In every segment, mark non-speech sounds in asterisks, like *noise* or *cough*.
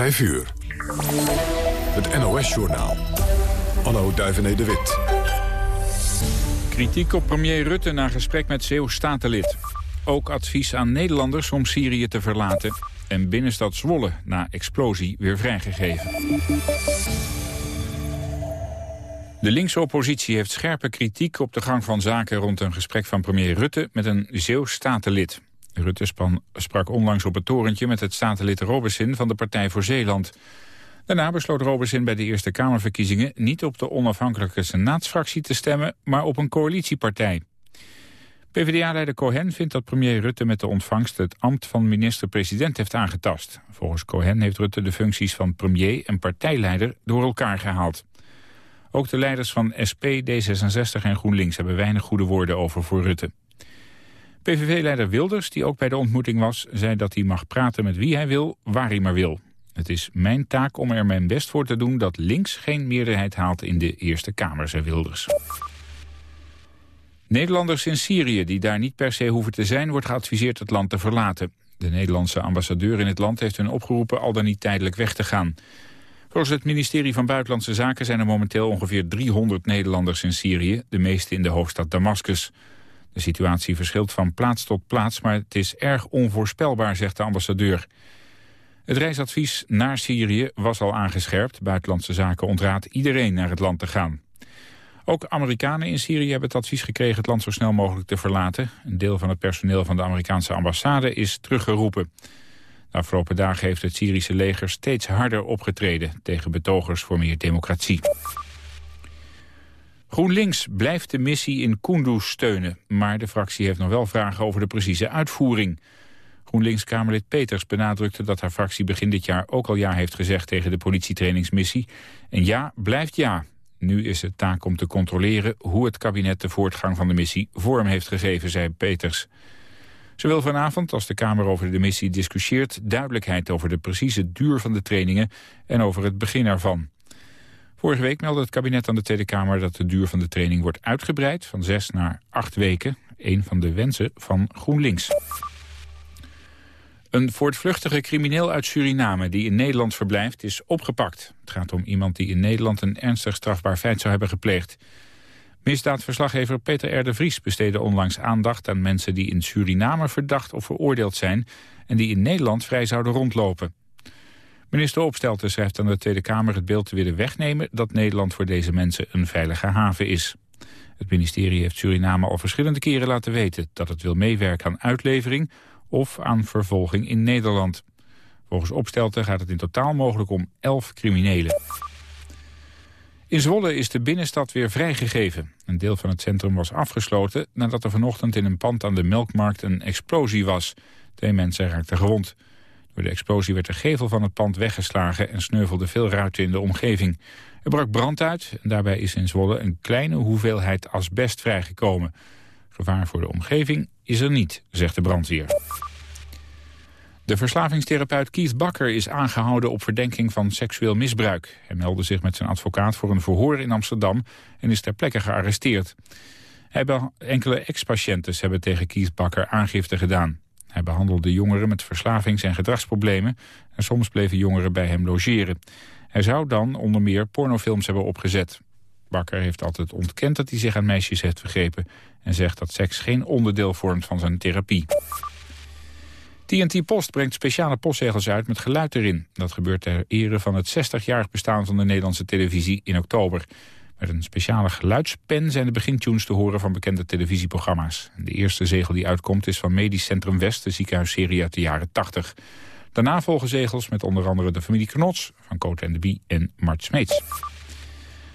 5 uur. Het NOS-journaal. Anno Duivené de Wit. Kritiek op premier Rutte na gesprek met Zeeuws statenlid. Ook advies aan Nederlanders om Syrië te verlaten. En binnenstad Zwolle na explosie weer vrijgegeven. De linkse oppositie heeft scherpe kritiek op de gang van zaken rond een gesprek van premier Rutte met een Zeeuws statenlid. Rutte sprak onlangs op het torentje met het statenlid Robesin van de Partij voor Zeeland. Daarna besloot Robesin bij de Eerste Kamerverkiezingen niet op de onafhankelijke senaatsfractie te stemmen, maar op een coalitiepartij. PvdA-leider Cohen vindt dat premier Rutte met de ontvangst het ambt van minister-president heeft aangetast. Volgens Cohen heeft Rutte de functies van premier en partijleider door elkaar gehaald. Ook de leiders van SP, D66 en GroenLinks hebben weinig goede woorden over voor Rutte. PVV-leider Wilders, die ook bij de ontmoeting was, zei dat hij mag praten met wie hij wil, waar hij maar wil. Het is mijn taak om er mijn best voor te doen dat links geen meerderheid haalt in de Eerste Kamer, zei Wilders. Nederlanders in Syrië die daar niet per se hoeven te zijn... wordt geadviseerd het land te verlaten. De Nederlandse ambassadeur in het land heeft hun opgeroepen al dan niet tijdelijk weg te gaan. Volgens het ministerie van Buitenlandse Zaken zijn er momenteel ongeveer 300 Nederlanders in Syrië, de meeste in de hoofdstad Damascus. De situatie verschilt van plaats tot plaats, maar het is erg onvoorspelbaar, zegt de ambassadeur. Het reisadvies naar Syrië was al aangescherpt. Buitenlandse Zaken ontraadt iedereen naar het land te gaan. Ook Amerikanen in Syrië hebben het advies gekregen het land zo snel mogelijk te verlaten. Een deel van het personeel van de Amerikaanse ambassade is teruggeroepen. De afgelopen dagen heeft het Syrische leger steeds harder opgetreden tegen betogers voor meer democratie. GroenLinks blijft de missie in Kunduz steunen, maar de fractie heeft nog wel vragen over de precieze uitvoering. GroenLinks-Kamerlid Peters benadrukte dat haar fractie begin dit jaar ook al ja heeft gezegd tegen de politietrainingsmissie. En ja blijft ja. Nu is het taak om te controleren hoe het kabinet de voortgang van de missie vorm heeft gegeven, zei Peters. Ze wil vanavond, als de Kamer over de missie discussieert... duidelijkheid over de precieze duur van de trainingen en over het begin ervan. Vorige week meldde het kabinet aan de Tweede Kamer dat de duur van de training wordt uitgebreid... van zes naar acht weken, een van de wensen van GroenLinks. Een voortvluchtige crimineel uit Suriname die in Nederland verblijft is opgepakt. Het gaat om iemand die in Nederland een ernstig strafbaar feit zou hebben gepleegd. Misdaadverslaggever Peter R. de Vries besteedde onlangs aandacht aan mensen die in Suriname verdacht of veroordeeld zijn en die in Nederland vrij zouden rondlopen. Minister Opstelten schrijft aan de Tweede Kamer het beeld te willen wegnemen dat Nederland voor deze mensen een veilige haven is. Het ministerie heeft Suriname al verschillende keren laten weten dat het wil meewerken aan uitlevering of aan vervolging in Nederland. Volgens Opstelten gaat het in totaal mogelijk om elf criminelen. In Zwolle is de binnenstad weer vrijgegeven. Een deel van het centrum was afgesloten nadat er vanochtend in een pand aan de Melkmarkt een explosie was. Twee mensen raakten gewond. Door de explosie werd de gevel van het pand weggeslagen en sneuvelde veel ruiten in de omgeving. Er brak brand uit en daarbij is in Zwolle een kleine hoeveelheid asbest vrijgekomen. Gevaar voor de omgeving is er niet, zegt de brandweer. De verslavingstherapeut Keith Bakker is aangehouden op verdenking van seksueel misbruik. Hij meldde zich met zijn advocaat voor een verhoor in Amsterdam en is ter plekke gearresteerd. Enkele ex-patiënten hebben tegen Keith Bakker aangifte gedaan. Hij behandelde jongeren met verslavings- en gedragsproblemen... en soms bleven jongeren bij hem logeren. Hij zou dan onder meer pornofilms hebben opgezet. Bakker heeft altijd ontkend dat hij zich aan meisjes heeft vergrepen... en zegt dat seks geen onderdeel vormt van zijn therapie. TNT Post brengt speciale postzegels uit met geluid erin. Dat gebeurt ter ere van het 60-jarig bestaan van de Nederlandse televisie in oktober. Met een speciale geluidspen zijn de begintunes te horen van bekende televisieprogramma's. De eerste zegel die uitkomt is van Medisch Centrum West, de ziekenhuisserie uit de jaren 80. Daarna volgen zegels met onder andere de familie Knots, van Cote en de Bie en Mart Smeets.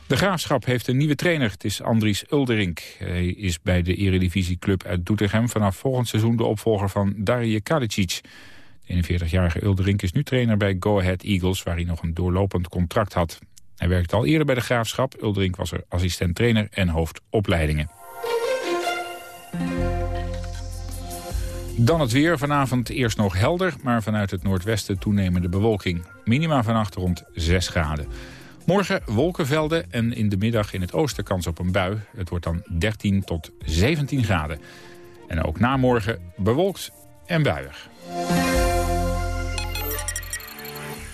De Graafschap heeft een nieuwe trainer. Het is Andries Ulderink. Hij is bij de eredivisieclub uit Doetinchem... vanaf volgend seizoen de opvolger van Darje Kalicic. De 41-jarige Ulderink is nu trainer bij Go Ahead Eagles... waar hij nog een doorlopend contract had. Hij werkte al eerder bij de Graafschap. Ulderink was er assistent-trainer en hoofdopleidingen. Dan het weer. Vanavond eerst nog helder, maar vanuit het noordwesten toenemende bewolking. Minima vannacht rond 6 graden. Morgen wolkenvelden en in de middag in het oosten kans op een bui. Het wordt dan 13 tot 17 graden. En ook na morgen bewolkt en buiig.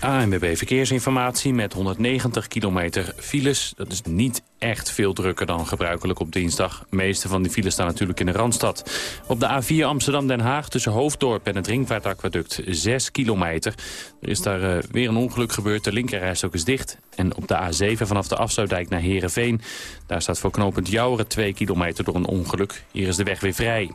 ANWB Verkeersinformatie met 190 kilometer files. Dat is niet echt veel drukker dan gebruikelijk op dinsdag. De meeste van die files staan natuurlijk in de Randstad. Op de A4 Amsterdam-Den Haag tussen Hoofddorp en het Ringvaartaquaduct 6 kilometer. Er is daar uh, weer een ongeluk gebeurd. De linkerrijstok is dicht. En op de A7 vanaf de Afsluitdijk naar Heerenveen. Daar staat voor knooppunt Jouweren 2 kilometer door een ongeluk. Hier is de weg weer vrij.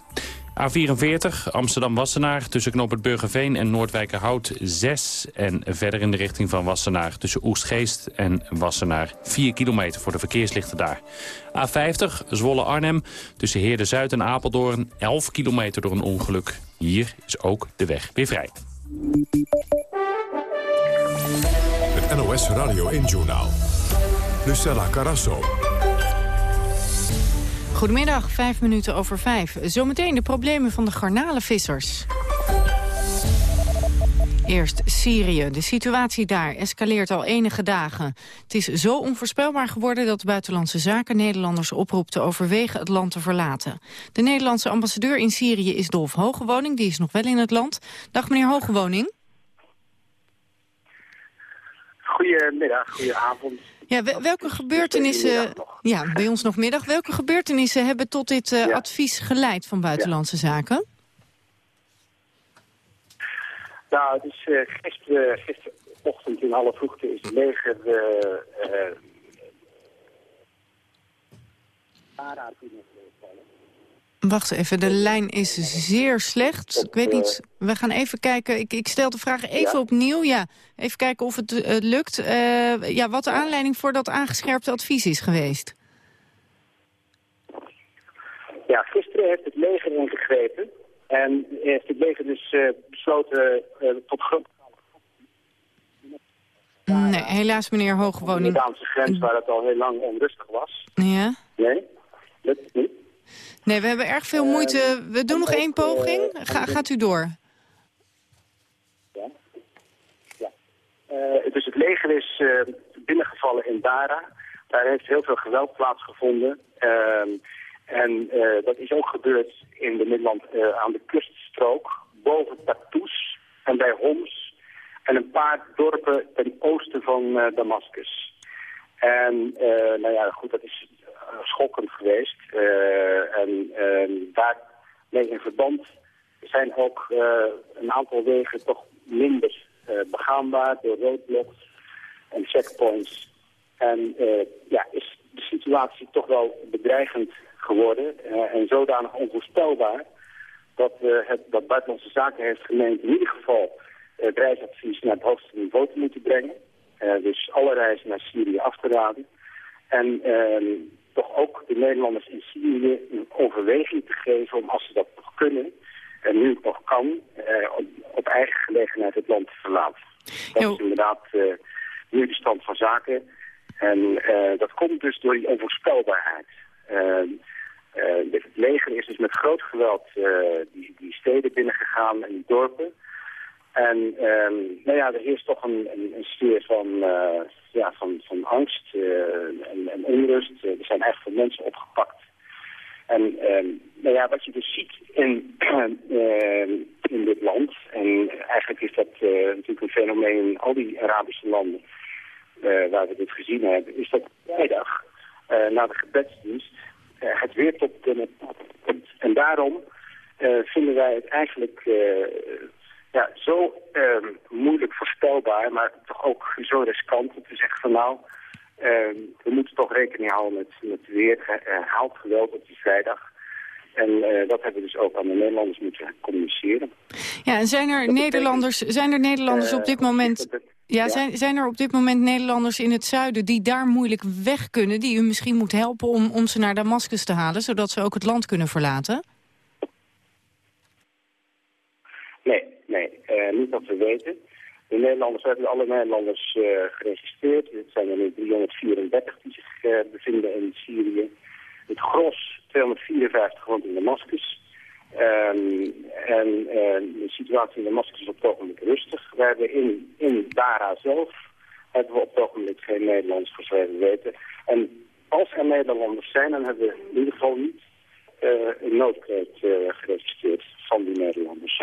A44 Amsterdam-Wassenaar tussen knooppunt Burgerveen en Noordwijkerhout 6. En verder in de richting van Wassenaar tussen Oestgeest en Wassenaar 4 kilometer voor de verkeerslichten daar. A50 Zwolle-Arnhem tussen Heerde-Zuid en Apeldoorn 11 kilometer door een ongeluk. Hier is ook de weg weer vrij. Het NOS Radio 1 Journaal. Lucella Carasso. Goedemiddag, vijf minuten over vijf. Zometeen de problemen van de garnalenvissers. Eerst Syrië. De situatie daar escaleert al enige dagen. Het is zo onvoorspelbaar geworden dat de Buitenlandse Zaken Nederlanders oproept te overwegen het land te verlaten. De Nederlandse ambassadeur in Syrië is Dolf Hogewoning, die is nog wel in het land. Dag meneer Hogewoning. Goedemiddag, goedenavond. Ja, welke gebeurtenissen... Ja, bij ons nog middag. Welke gebeurtenissen hebben tot dit uh, advies geleid van Buitenlandse Zaken? Nou, het is uh, gisteren, gisterochtend in alle vroegte is het leger... Uh, Wacht even, de lijn is zeer slecht. Ik weet niet, we gaan even kijken. Ik, ik stel de vraag even opnieuw. Ja, even kijken of het uh, lukt. Uh, ja, wat de aanleiding voor dat aangescherpte advies is geweest. Ja, gisteren heeft het leger ingegrepen. En heeft het leger dus uh, besloten tot groot... Nee, helaas meneer Hoogwoning. De Daanse grens waar het al heel lang onrustig was. Ja? Nee, lukt niet. Nee, we hebben erg veel moeite. Ehm, we doen nog één poging. Ga, gaat u door. Ja. ja. Uh, dus het leger is uh, binnengevallen in Dara. Daar heeft heel veel geweld plaatsgevonden. Uh, en uh, dat is ook gebeurd in de Middelland aan de kuststrook. Boven Tartus en bij Homs. En een paar dorpen ten oosten van Damascus. En nou ja, goed, dat is schokkend geweest. Uh, en uh, daarmee in verband zijn ook uh, een aantal wegen toch minder begaanbaar door roadblocks en checkpoints. En ja, is de situatie toch wel bedreigend geworden en zodanig onvoorspelbaar dat, het, dat Buitenlandse Zaken heeft gemeend in ieder geval het reisadvies naar het hoogste niveau te moeten brengen. dus alle reizen naar Syrië af te raden. En ehm, toch ook de Nederlanders in Syrië een overweging te geven om als ze dat nog kunnen en nu nog kan, eh, op, op, eigen gelegenheid het land te verlaten. Dat is inderdaad uh, nu de stand van zaken. En uh, dat komt dus door die onvoorspelbaarheid. Ehm, het leger is dus met groot geweld die, die steden binnengegaan en die dorpen. En um, nou ja, er heerst toch een, een, sfeer van, uh, ja, van, van angst uh, en, onrust. Uh, er zijn echt veel mensen opgepakt. En um, nou ja, wat je dus ziet in, *clears throat* in dit land, en eigenlijk is dat natuurlijk een fenomeen in al die Arabische landen waar we dit gezien hebben, is dat vrijdag na de gebedsdienst het weer tot de En daarom vinden wij het eigenlijk ja, zo uh, moeilijk voorspelbaar, maar toch ook zo riskant om te zeggen van nou, uh, we moeten toch rekening houden met, met weer herhaald geweld op die vrijdag. En uh, dat hebben we dus ook aan de Nederlanders moeten communiceren. Ja, en zijn er Nederlanders, zijn er Nederlanders op dit moment... Ja, Zijn, zijn er op dit moment Nederlanders in het zuiden die daar moeilijk weg kunnen... die u misschien moet helpen om, om ze naar Damascus te halen... zodat ze ook het land kunnen verlaten? Nee, Nee, uh, niet dat we weten. De Nederlanders, hebben alle Nederlanders uh, geregistreerd. Het zijn er nu 334 die zich uh, bevinden in Syrië. Het gros, 254, woont in Damascus. Um, en de situatie in Damascus is op het ogenblik rustig. We hebben in, in Dara zelf hebben we op het ogenblik geen Nederlanders voor zover weten. En als er Nederlanders zijn, dan hebben we in ieder geval niet een noodkreet geregistreerd van die Nederlanders.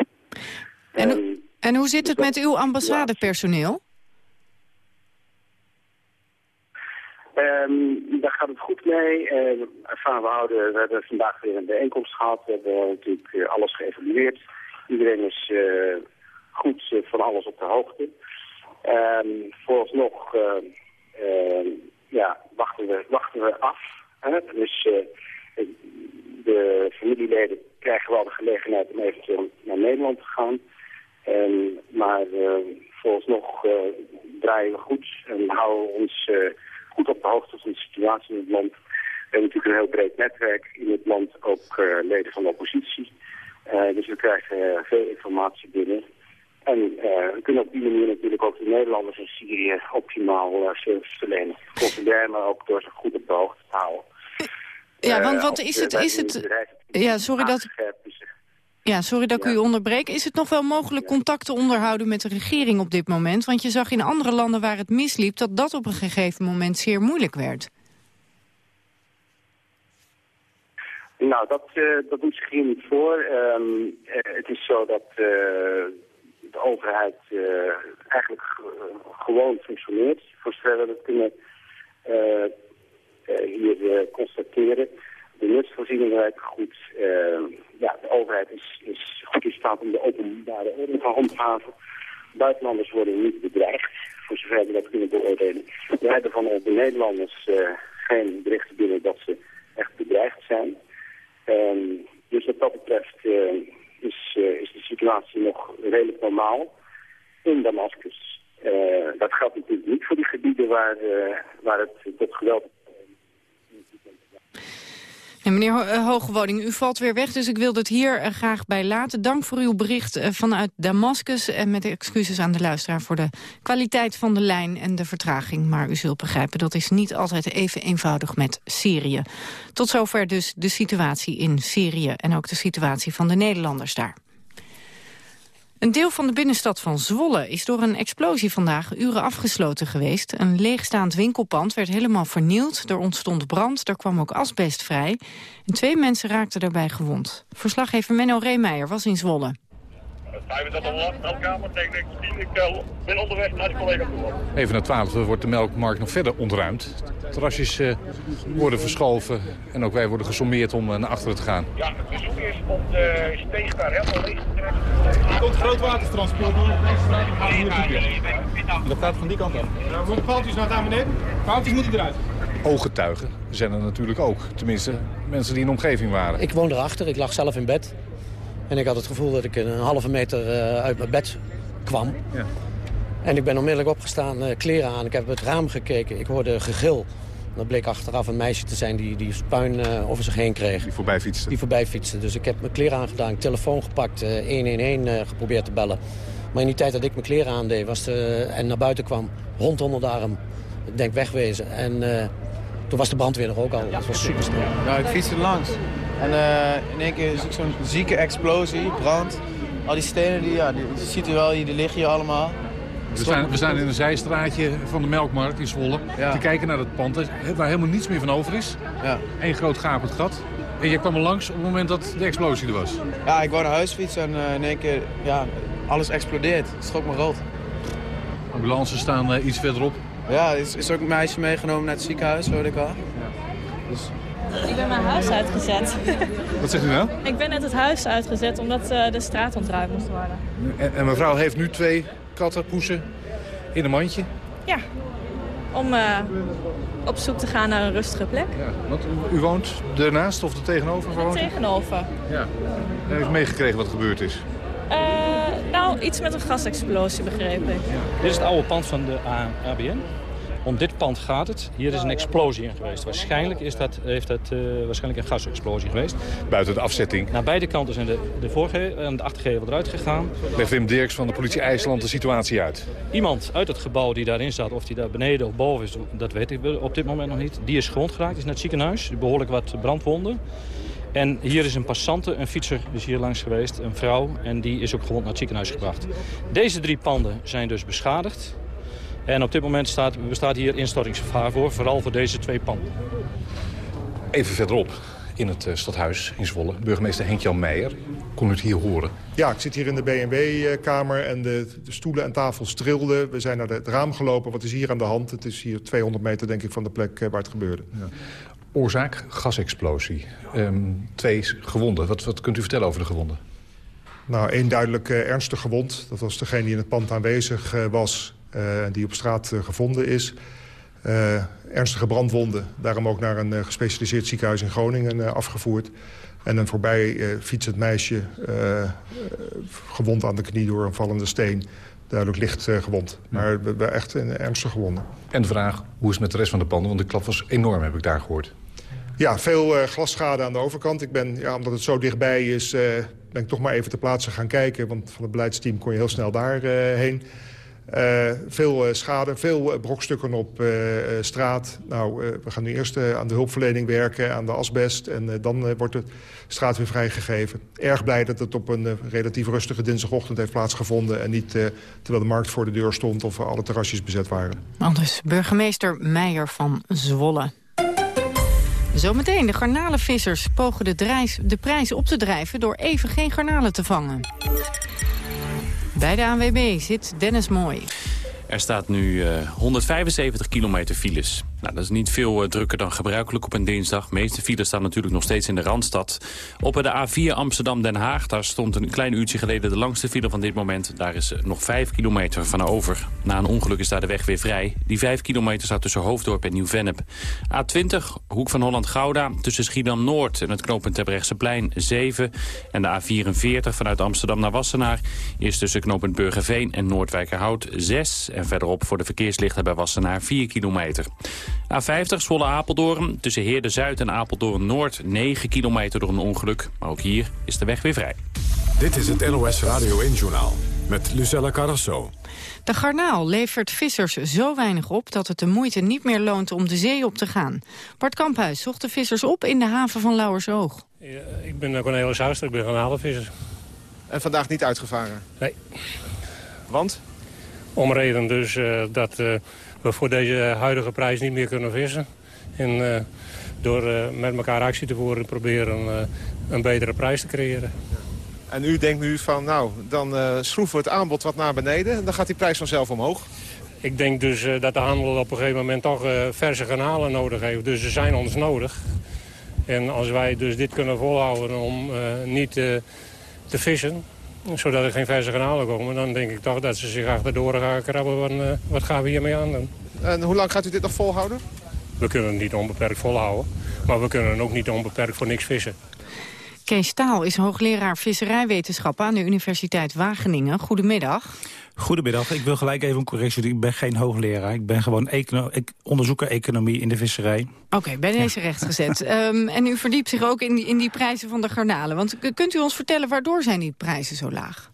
En, eh, en, hoe zit het dus met uw ambassadepersoneel? Ehm, daar gaat het goed mee. Ehm, uh, ervaren we, houden, we hebben vandaag weer een bijeenkomst gehad. We hebben natuurlijk eh, alles geëvalueerd. Iedereen is eh, goed van alles op de hoogte. Um, vooralsnog ja, wachten, we, wachten we af. Dus de familieleden krijgen wel de gelegenheid om eventueel naar Nederland te gaan. Um, maar vooralsnog draaien we goed en houden ons goed op de hoogte van de situatie in het land. We hebben natuurlijk een heel breed netwerk in het land, ook uh, leden van de oppositie. Uh, dus we krijgen uh, veel informatie binnen. En we kunnen op die manier natuurlijk ook de Nederlanders in Syrië optimaal service verlenen. Consulair, maar ook door ze goed op de hoogte te houden. Ja, want wat is het... Is het ja, sorry dat... Ja, sorry dat ik u onderbreek. Is het nog wel mogelijk contact te onderhouden met de regering op dit moment? Want je zag in andere landen waar het misliep... dat dat op een gegeven moment zeer moeilijk werd. Nou, dat, uh, dat doet zich hier niet voor. Um, het is zo dat uh, de overheid eigenlijk gewoon functioneert. Voor zover we dat kunnen hier constateren. De nutsvoorzieningen werken goed. Uh, ja, de overheid is, is goed in staat om de openbare orde te handhaven. Buitenlanders worden niet bedreigd, voor zover we dat kunnen beoordelen. We hebben van de Nederlanders uh, geen berichten binnen dat ze echt bedreigd zijn. Um, dus wat dat betreft uh, is, is de situatie nog redelijk normaal in Damascus. dat geldt natuurlijk niet voor die gebieden waar, waar het tot geweld meneer eh, Hogewoning, u valt weer weg, dus ik wilde het hier uh, graag bij laten. Dank voor uw bericht uh, vanuit Damascus. En met excuses aan de luisteraar voor de kwaliteit van de lijn en de vertraging. Maar u zult begrijpen, dat is niet altijd even eenvoudig met Syrië. Tot zover dus de situatie in Syrië en ook de situatie van de Nederlanders daar. Een deel van de binnenstad van Zwolle is door een explosie vandaag uren afgesloten geweest. Een leegstaand winkelpand werd helemaal vernield. Er ontstond brand, er kwam ook asbest vrij. En twee mensen raakten daarbij gewond. Verslaggever Menno Reemeijer was in Zwolle. 25 melkkamer, tegen 10. Ik eh, ben onderweg naar de collega toe. Even na 12 wordt de melkmarkt nog verder ontruimd. Terrasjes uh, worden verschoven en ook wij worden gesommeerd om uh, naar achteren te gaan. Ja, het verzoek is om de steeg daar helemaal leeg. Er komt groot watertransport door. Dat gaat van die kant op. Ja, voor de paaltjes naar daar beneden. Paaltjes moeten eruit. Ooggetuigen zijn er natuurlijk ook. Tenminste, mensen die in de omgeving waren. Ik woon erachter. Ik lag zelf in bed. En ik had het gevoel dat ik een halve meter uh, uit mijn bed kwam. Ja. En ik ben onmiddellijk opgestaan, uh, kleren aan. Ik heb het raam gekeken. Ik hoorde gegil. Dat bleek achteraf een meisje te zijn die, die puin uh, over zich heen kreeg. Die voorbij fietste? Die voorbij fietste. Dus ik heb mijn kleren aangedaan, telefoon gepakt, 111 geprobeerd te bellen. Maar in die tijd dat ik mijn kleren aandeed was de, en naar buiten kwam, hond onder de arm, ik denk wegwezen. En toen was de brandweer er ook al. Dat was super snel. Nou, ik fietste langs. En uh, in één keer zie ik zo'n zieke explosie, brand. Al die stenen, die, ja, die, ziet u wel, die liggen hier allemaal. We staan, we staan in een zijstraatje van de melkmarkt in Zwolle. Te kijken naar het pand waar helemaal niets meer van over is. Ja. Eén groot gapend gat. En je kwam er langs op het moment dat de explosie er was. Ja, ik wou naar huis fietsen en uh, in één keer, ja, alles explodeert. Het schrok me rood. Ambulances staan uh, iets verderop. Ja, is, is ook een meisje meegenomen naar het ziekenhuis, hoorde ik al. Ja. Dus ik ben mijn huis uitgezet. Wat zegt u nou? Ik ben net het huis uitgezet omdat uh, de straat ontruimd moest worden. En, en, mevrouw heeft nu twee katten, poesen in een mandje? Ja, om uh, op zoek te gaan naar een rustige plek. Ja, want u, u woont ernaast of er tegenover? Tegenover. Ja. U heeft meegekregen wat gebeurd is? Uh, nou, iets met een gasexplosie begreep ik. Ja. Dit is het oude pand van de ABN. Om dit pand gaat het. Hier is een explosie in geweest. Waarschijnlijk is dat, heeft dat uh, waarschijnlijk een gasexplosie geweest. Buiten de afzetting? Naar beide kanten zijn de, de voorgevel en de achtergevel eruit gegaan. Legt Wim Dirks van de politie IJsland de situatie uit? Iemand uit het gebouw die daarin staat, of die daar beneden of boven is, dat weet ik op dit moment nog niet. Die is gewond geraakt, is naar het ziekenhuis. Behoorlijk wat brandwonden. En hier is een passante, een fietser, is hier langs geweest, een vrouw. En die is ook gewond naar het ziekenhuis gebracht. Deze drie panden zijn dus beschadigd. En op dit moment staat, bestaat hier instortingsgevaar voor, vooral voor deze twee panden. Even verderop in het stadhuis in Zwolle. Burgemeester Henk-Jan Meijer, kon u het hier horen? Ja, ik zit hier in de BMW-kamer en de, de, stoelen en tafels trilden. We zijn naar het raam gelopen. Wat is hier aan de hand? Het is hier 200 meter denk ik van de plek waar het gebeurde. Ja. Oorzaak, gasexplosie. Um, twee gewonden. Wat, wat kunt u vertellen over de gewonden? Nou, één duidelijk uh, ernstig gewond. Dat was degene die in het pand aanwezig uh, was die op straat gevonden is. ernstige brandwonden. Daarom ook naar een gespecialiseerd ziekenhuis in Groningen afgevoerd. En een voorbij fietsend meisje gewond aan de knie door een vallende steen. Duidelijk licht gewond. Maar we, we echt een ernstig gewonden. En de vraag, hoe is het met de rest van de panden? Want de klap was enorm, heb ik daar gehoord. Ja, veel uh, glasschade aan de overkant. Ik ben, ja, omdat het zo dichtbij is, uh, ben ik toch maar even ter plaatse gaan kijken. Want van het beleidsteam kon je heel snel daarheen. Uh, veel schade, veel brokstukken op straat. Nou, we gaan nu eerst aan de hulpverlening werken, aan de asbest. En dan wordt de straat weer vrijgegeven. Erg blij dat het op een relatief rustige dinsdagochtend heeft plaatsgevonden. En niet terwijl de markt voor de deur stond of alle terrasjes bezet waren. Anders burgemeester Meijer van Zwolle. Zometeen, de garnalenvissers pogen de, drijs, de prijs op te drijven... door even geen garnalen te vangen. Bij de ANWB zit Dennis Mooi. Er staat nu uh, 175 kilometer files. Nou, dat is niet veel uh, drukker dan gebruikelijk op een dinsdag. De meeste files staan natuurlijk nog steeds in de Randstad. Op de A4 Amsterdam-Den Haag, daar stond een klein uurtje geleden de langste file van dit moment. Daar is uh, nog 5 kilometer van over. Na een ongeluk is daar de weg weer vrij. Die 5 kilometer staat tussen Hoofddorp en Nieuw-Vennep. A20, hoek van Holland-Gouda, tussen Schiedam-Noord en het knooppunt Terbrechtseplein 7. En de A44 vanuit Amsterdam naar Wassenaar is tussen knooppunt Burgerveen en Noordwijkerhout 6. En verderop voor de verkeerslichten bij Wassenaar 4 kilometer. A50 Zwolle-Apeldoorn tussen Heerde-Zuid en Apeldoorn-Noord 9 kilometer door een ongeluk. Maar ook hier is de weg weer vrij. Dit is het NOS Radio 1-journaal met Lucella Carrasso. De garnaal levert vissers zo weinig op dat het de moeite niet meer loont om de zee op te gaan. Bart Kamphuis zocht de vissers op in de haven van Lauwersoog. Ja, ik ben Cornelis Huister, ik ben garnalenvisser. En vandaag niet uitgevaren? Nee. Want? Om reden dus uh, dat uh, we voor deze huidige prijs niet meer kunnen vissen. En uh, door met elkaar actie te voeren proberen een betere prijs te creëren. En u denkt nu van, nou, dan schroeven we het aanbod wat naar beneden... en dan gaat die prijs vanzelf omhoog. Ik denk dus dat de handel op een gegeven moment toch verse kanalen nodig heeft. Dus ze zijn ons nodig. En als wij dus dit kunnen volhouden om niet te vissen zodat er geen verse kanalen komen, dan denk ik toch dat ze zich achterdoor gaan krabben. Van, uh, wat gaan we hiermee aan doen? En hoe lang gaat u dit nog volhouden? We kunnen het niet onbeperkt volhouden, maar we kunnen ook niet onbeperkt voor niks vissen. Kees Staal is hoogleraar visserijwetenschappen aan de Universiteit Wageningen. Goedemiddag. Goedemiddag. Ik wil gelijk even een correctie. Ik ben geen hoogleraar. Ik ben gewoon econo ik onderzoeker economie in de visserij. Oké, okay, bij deze ja. rechtgezet. um, *laughs* en u verdiept zich ook in die, in die prijzen van de garnalen. Want kunt u ons vertellen waardoor zijn die prijzen zo laag?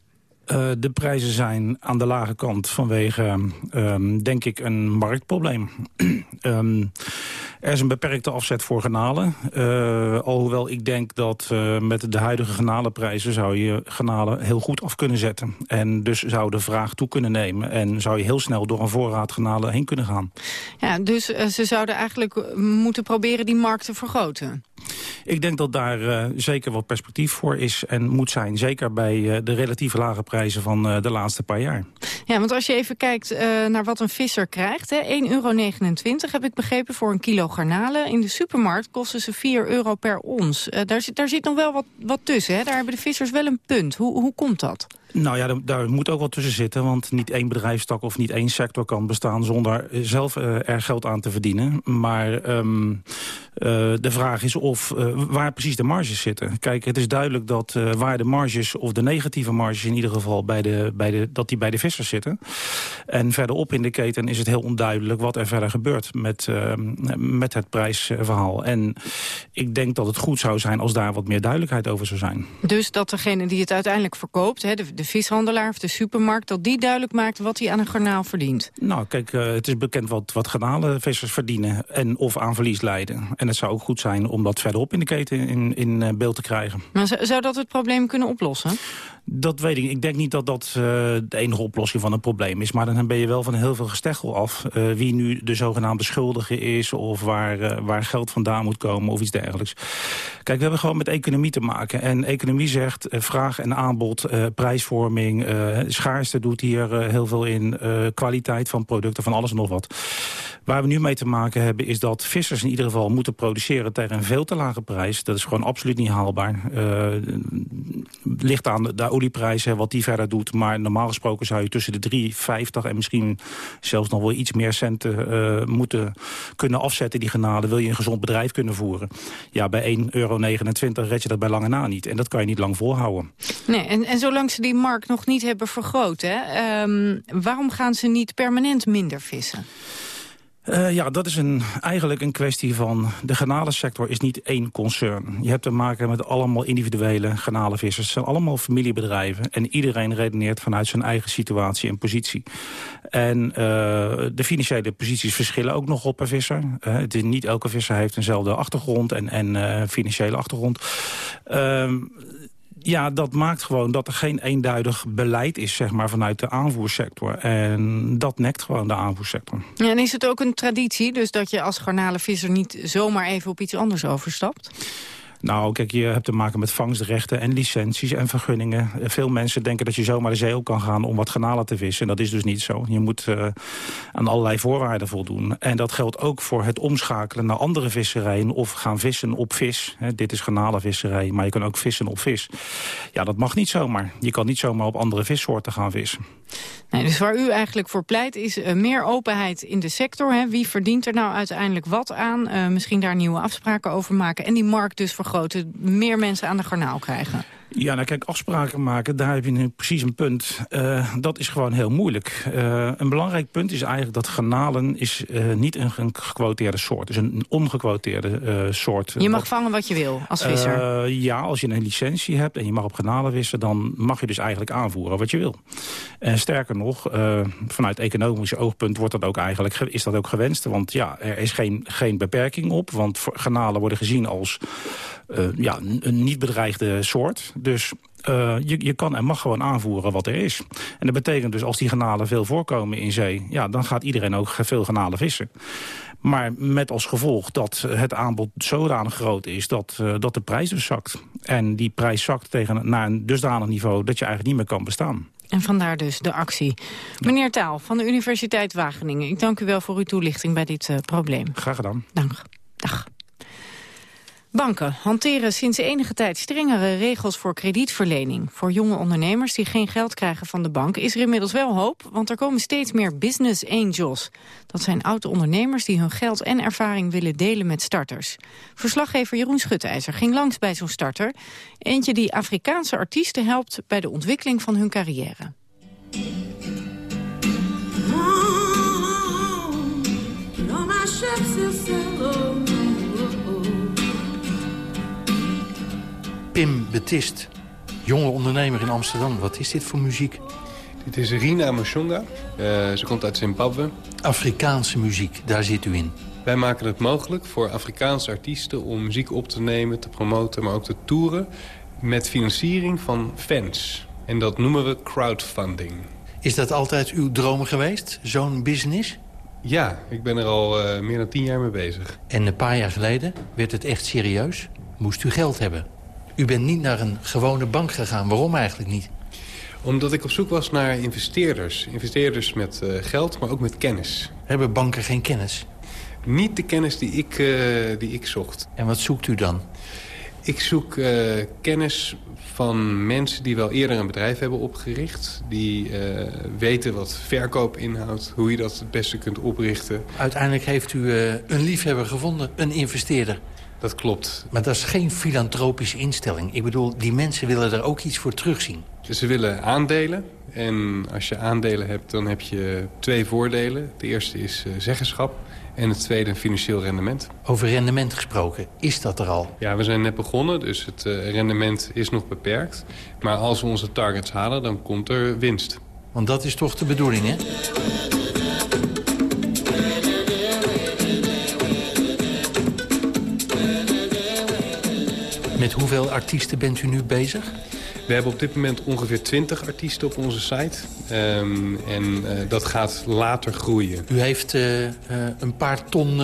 Uh, de prijzen zijn aan de lage kant vanwege, um, denk ik, een marktprobleem. um, *clears throat* er is een beperkte afzet voor granalen. Uh, alhoewel ik denk dat uh, met de huidige granalenprijzen... zou je granalen heel goed af kunnen zetten. En dus zou de vraag toe kunnen nemen. En zou je heel snel door een voorraad granalen heen kunnen gaan. Ja, dus ze zouden eigenlijk moeten proberen die markt te vergroten. Ik denk dat daar zeker wat perspectief voor is en moet zijn. Zeker bij de relatief lage prijzen van uh, de laatste paar jaar. Ja, want als je even kijkt naar wat een visser krijgt... 1,29 euro heb ik begrepen voor een kilo garnalen. In de supermarkt kosten ze 4 euro per ons. daar, zit, daar zit nog wel wat, wat tussen. Hè? Daar hebben de vissers wel een punt. Hoe, hoe komt dat? Nou ja, daar moet ook wat tussen zitten. Want niet één bedrijfstak of niet één sector kan bestaan... zonder zelf uh, er geld aan te verdienen. Maar um, uh, de vraag is of uh, waar precies de marges zitten. Kijk, het is duidelijk dat waar de marges... of de negatieve marges in ieder geval... Bij de, bij de, dat die bij de vissers zitten. En verderop in de keten is het heel onduidelijk... wat er verder gebeurt met, ehm, met het prijsverhaal. En ik denk dat het goed zou zijn als daar wat meer duidelijkheid over zou zijn. Dus dat degene die het uiteindelijk verkoopt... Hè, de de vishandelaar of de supermarkt... dat die duidelijk maakt wat hij aan een garnaal verdient? Nou, kijk, uh, het is bekend wat, wat garnalenvissers verdienen... en of aan verlies leiden. En het zou ook goed zijn om dat verderop in de keten in, in beeld te krijgen. Maar zou dat het probleem kunnen oplossen? Dat weet ik. Ik denk niet dat dat uh, de enige oplossing van een probleem is. Maar dan ben je wel van heel veel gesteggel af. Uh, wie nu de zogenaamde schuldige is... of waar, uh, waar geld vandaan moet komen of iets dergelijks. Kijk, we hebben gewoon met economie te maken. En economie zegt vraag en aanbod, prijsvorming... schaarste doet hier heel veel in. kwaliteit van producten, van alles en nog wat. Waar we nu mee te maken hebben is dat vissers in ieder geval moeten produceren tegen een veel te lage prijs. Dat is gewoon absoluut niet haalbaar. Uh, ligt aan de, de olieprijs, wat die verder doet. Maar normaal gesproken zou je tussen de 3,50 en misschien zelfs nog wel iets meer centen uh, moeten kunnen afzetten, die genade. Wil je een gezond bedrijf kunnen voeren. Ja, bij 1,29 euro red je dat bij lange na niet. En dat kan je niet lang volhouden. Nee, en, en zolang ze die markt nog niet hebben vergroot, hè, um, waarom gaan ze niet permanent minder vissen? Uh, ja, dat is een, eigenlijk een kwestie van... de garnalensector is niet één concern. Je hebt te maken met allemaal individuele garnalenvissers. Het zijn allemaal familiebedrijven. En iedereen redeneert vanuit zijn eigen situatie en positie. En uh, de financiële posities verschillen ook nog op per visser. Uh, het is, niet elke visser heeft eenzelfde achtergrond en, en financiële achtergrond. Ja, dat maakt gewoon dat er geen eenduidig beleid is zeg maar, vanuit de aanvoersector. En dat nekt gewoon de aanvoersector. Ja, en is het ook een traditie, dus dat je als garnalenvisser niet zomaar even op iets anders overstapt? Nou, kijk, je hebt te maken met vangstrechten en licenties en vergunningen. Veel mensen denken dat je zomaar de zee op kan gaan om wat granalen te vissen. En dat is dus niet zo. Je moet uh, aan allerlei voorwaarden voldoen. En dat geldt ook voor het omschakelen naar andere visserijen of gaan vissen op vis. Dit is garnalenvisserij, maar je kan ook vissen op vis. Ja, dat mag niet zomaar. Je kan niet zomaar op andere vissoorten gaan vissen. Nee, dus waar u eigenlijk voor pleit is uh, meer openheid in de sector. Hè? Wie verdient er nou uiteindelijk wat aan? Uh, misschien daar nieuwe afspraken over maken. En die markt dus vergroten. Meer mensen aan de garnaal krijgen. Ja, nou kijk, afspraken maken, daar heb je nu precies een punt. Uh, dat is gewoon heel moeilijk. Uh, een belangrijk punt is eigenlijk dat garnalen is uh, niet een gekwoteerde soort. Is een ongequoteerde soort. Je mag vangen wat je wil als visser? ja, als je een licentie hebt en je mag op garnalen vissen... dan mag je dus eigenlijk aanvoeren wat je wil. En sterker nog, vanuit economisch oogpunt wordt dat ook eigenlijk, is dat ook gewenst. Want ja, er is geen, geen beperking op. Want garnalen worden gezien als ja, een niet bedreigde soort... Dus uh, je, je kan en mag gewoon aanvoeren wat er is. En dat betekent dus als die granalen veel voorkomen in zee... ja, dan gaat iedereen ook veel granalen vissen. Maar met als gevolg dat het aanbod zodanig groot is... dat, uh, dat de prijs dus zakt. En die prijs zakt tegen, naar een dusdanig niveau... dat je eigenlijk niet meer kan bestaan. En vandaar dus de actie. Meneer Taal van de Universiteit Wageningen... ik dank u wel voor uw toelichting bij dit uh, probleem. Graag gedaan. Dank. Banken hanteren sinds enige tijd strengere regels voor kredietverlening. Voor jonge ondernemers die geen geld krijgen van de bank is er inmiddels wel hoop, want er komen steeds meer business angels. Dat zijn oude ondernemers die hun geld en ervaring willen delen met starters. Verslaggever Jeroen Schutteijzer ging langs bij zo'n starter. Eentje die Afrikaanse artiesten helpt bij de ontwikkeling van hun carrière. Pim Betist, jonge ondernemer in Amsterdam. Wat is dit voor muziek? Dit is Rina Moshonga. Uh, ze komt uit Zimbabwe. Afrikaanse muziek, daar zit u in. Wij maken het mogelijk voor Afrikaanse artiesten om muziek op te nemen, te promoten, maar ook te toeren met financiering van fans. En dat noemen we crowdfunding. Is dat altijd uw droom geweest, zo'n business? Ja, ik ben er al uh, meer dan tien jaar mee bezig. En een paar jaar geleden werd het echt serieus? Moest u geld hebben? U bent niet naar een gewone bank gegaan. Waarom eigenlijk niet? Omdat ik op zoek was naar investeerders. Investeerders met uh, geld, maar ook met kennis. Hebben banken geen kennis? Niet de kennis die ik, uh, die ik zocht. En wat zoekt u dan? Ik zoek uh, kennis van mensen die wel eerder een bedrijf hebben opgericht. Die weten wat verkoop inhoudt, hoe je dat het beste kunt oprichten. Uiteindelijk heeft u een liefhebber gevonden, een investeerder. Dat klopt. Maar dat is geen filantropische instelling. Ik bedoel, die mensen willen er ook iets voor terugzien. Ze willen aandelen. En als je aandelen hebt, dan heb je twee voordelen. De eerste is uh, zeggenschap. En het tweede een financieel rendement. Over rendement gesproken, is dat er al? Ja, we zijn net begonnen, dus het uh, rendement is nog beperkt. Maar als we onze targets halen, dan komt er winst. Want dat is toch de bedoeling, hè? Hoeveel artiesten bent u nu bezig? We hebben op dit moment ongeveer 20 artiesten op onze site. Ehm, en uh, dat gaat later groeien. U heeft uh, uh, een paar ton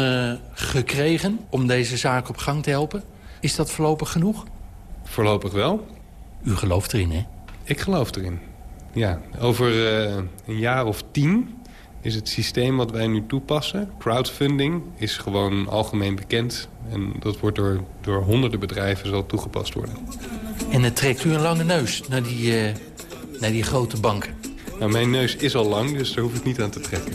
gekregen om deze zaak op gang te helpen. Is dat voorlopig genoeg? Voorlopig wel. U gelooft erin, hè? Ik geloof erin. Ja, over een jaar of tien is het systeem wat wij nu toepassen. Crowdfunding is gewoon algemeen bekend. En dat wordt door, door honderden bedrijven zal toegepast worden. En dan trekt u een lange neus naar die, uh, naar die grote banken. Nou, mijn neus is al lang, dus daar hoef ik niet aan te trekken.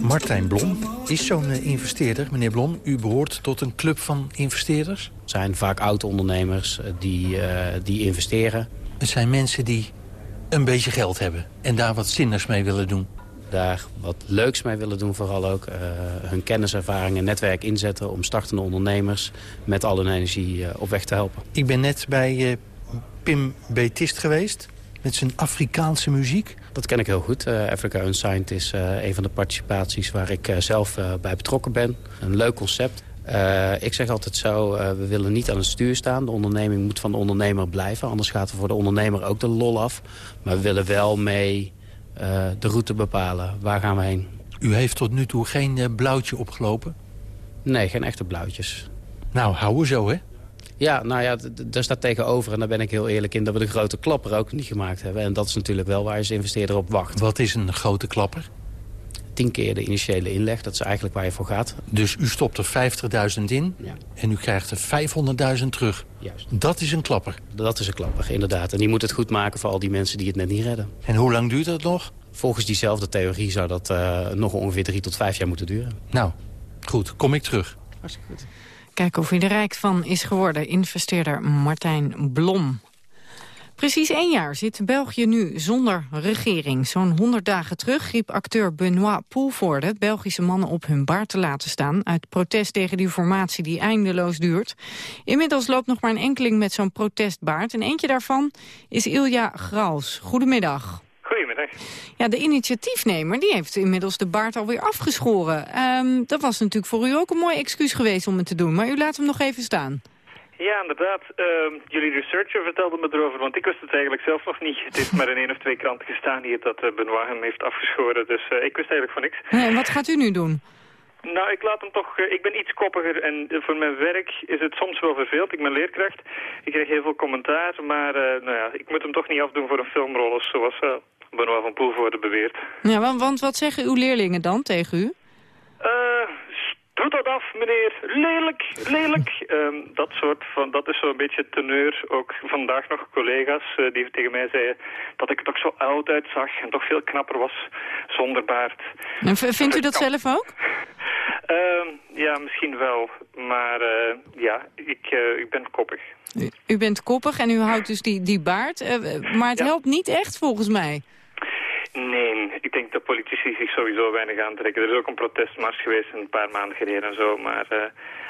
Martijn Blom is zo'n uh, investeerder. Meneer Blom, u behoort tot een club van investeerders? Het zijn vaak oud-ondernemers die, uh, die investeren. Het zijn mensen die een beetje geld hebben en daar wat zinnigs mee willen doen daar wat leuks mee willen doen. Vooral ook uh, hun kenniservaring en netwerk inzetten... om startende ondernemers met al hun energie uh, op weg te helpen. Ik ben net bij uh, Pim Betist geweest met zijn Afrikaanse muziek. Dat ken ik heel goed. Africa Unsigned is een van de participaties waar ik zelf bij betrokken ben. Een leuk concept. Ik zeg altijd zo, we willen niet aan het stuur staan. De onderneming moet van de ondernemer blijven. Anders gaat er voor de ondernemer ook de lol af. Maar we willen wel mee uh, de route bepalen. Waar gaan we heen? U heeft tot nu toe geen blauwtje opgelopen? Nee, geen echte blauwtjes. Nou, houden zo, hè? Ja, nou ja, daar staat tegenover, en daar ben ik heel eerlijk in... dat we de grote klapper ook niet gemaakt hebben. En dat is natuurlijk wel waar je als investeerder op wacht. Wat is een grote klapper? Tien keer de initiële inleg, dat is eigenlijk waar je voor gaat. Dus u stopt er 50.000 in ja. en u krijgt er 500.000 terug. Juist. Dat is een klapper? Dat is een klapper, inderdaad. En die moet het goed maken voor al die mensen die het net niet redden. En hoe lang duurt dat nog? Volgens diezelfde theorie zou dat uh, nog ongeveer drie tot vijf jaar moeten duren. Nou, goed. Kom ik terug. Hartstikke goed. Kijken of hij er rijk van is geworden. Investeerder Martijn Blom. Precies één jaar zit België nu zonder regering. Zo'n 100 dagen terug riep acteur Benoit Poelvoorde... Belgische mannen op hun baard te laten staan... uit protest tegen die formatie die eindeloos duurt. Inmiddels loopt nog maar een enkeling met zo'n protestbaard. En eentje daarvan is Ilja Graals. Goedemiddag. Goedemiddag. Ja, de initiatiefnemer die heeft inmiddels de baard alweer afgeschoren. Um, dat was natuurlijk voor u ook een mooi excuus geweest om het te doen. Maar u laat hem nog even staan. Ja, inderdaad. Uh, jullie researcher vertelde me erover, want ik wist het eigenlijk zelf nog niet. Het heeft maar in één of twee kranten gestaan hier dat uh, Benoit hem heeft afgeschoren. Dus uh, ik wist eigenlijk van niks. En wat gaat u nu doen? Nou, ik laat hem toch... Uh, ik ben iets koppiger en voor mijn werk is het soms wel verveeld. Ik ben leerkracht. Ik krijg heel veel commentaar, maar nou ja, ik moet hem toch niet afdoen voor een filmrol zoals Benoit van Poelvoorde beweert. Ja, want, want wat zeggen uw leerlingen dan tegen u? Uh, doe dat af, meneer. Lelijk, lelijk. Um, *laughs* dat, soort van, dat is zo'n beetje teneur. Ook vandaag nog collega's uh, die tegen mij zeiden dat ik er toch zo oud uitzag en toch veel knapper was zonder baard. En vindt u dat zelf ook? Uh, *laughs* ja, misschien wel. Maar uh, ja, ik, uh, ik ben koppig. U, u, bent koppig en u houdt dus die, die baard. maar het ja. helpt niet echt volgens mij. Nee, ik denk dat politici zich sowieso weinig aantrekken. Er is ook een protestmars geweest een paar maanden geleden en zo. Maar uh,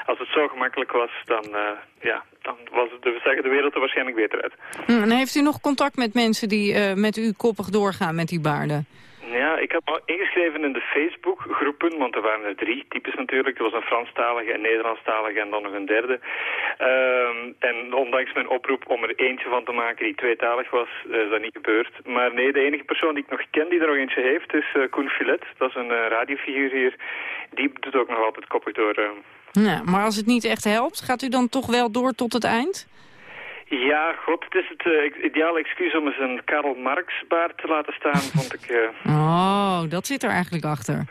als het zo gemakkelijk was, dan, uh, ja, dan was we zeggen de wereld er waarschijnlijk beter uit. Hm, en heeft u nog contact met mensen die uh, met u koppig doorgaan met die baarden? Ik heb me ingeschreven in de Facebook-groepen, want er waren er drie types natuurlijk. Er was een Franstalige, een Nederlandstalige en dan nog een derde. Um, en ondanks mijn oproep om er eentje van te maken die tweetalig was, is dat niet gebeurd. Maar nee, de enige persoon die ik nog ken die er nog eentje heeft is uh, Koen Filet. Dat is een uh, radiofiguur hier. Die doet ook nog altijd koppig door. Ja, maar als het niet echt helpt, gaat u dan toch wel door tot het eind? Ja, god, het is het uh, ideale excuus om eens een Karl Marx baard te laten staan, vond ik. Uh... Oh, dat zit er eigenlijk achter.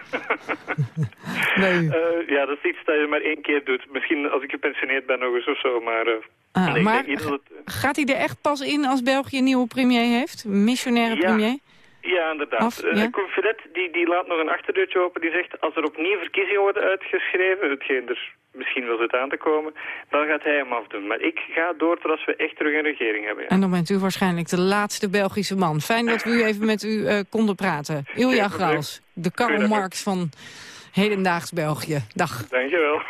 *laughs* nee. uh, ja, dat is iets dat je maar één keer doet. Misschien als ik gepensioneerd ben nog eens of zo, maar... Ah, nee, maar het... gaat hij er echt pas in als België een nieuwe premier heeft? Missionaire ja. premier? Ja, inderdaad. Af, ja? Confidet die, die laat nog een achterdeurtje open. Die zegt, als er opnieuw verkiezingen worden uitgeschreven, hetgeen er misschien wel zit aan te komen, dan gaat hij hem afdoen. Maar ik ga door tot als we echt terug een regering hebben. Ja. En dan bent u waarschijnlijk de laatste Belgische man. Fijn dat we u even met u uh, konden praten. Ilja Graals, de Karl Marx van hedendaags België. Dag. Dankjewel.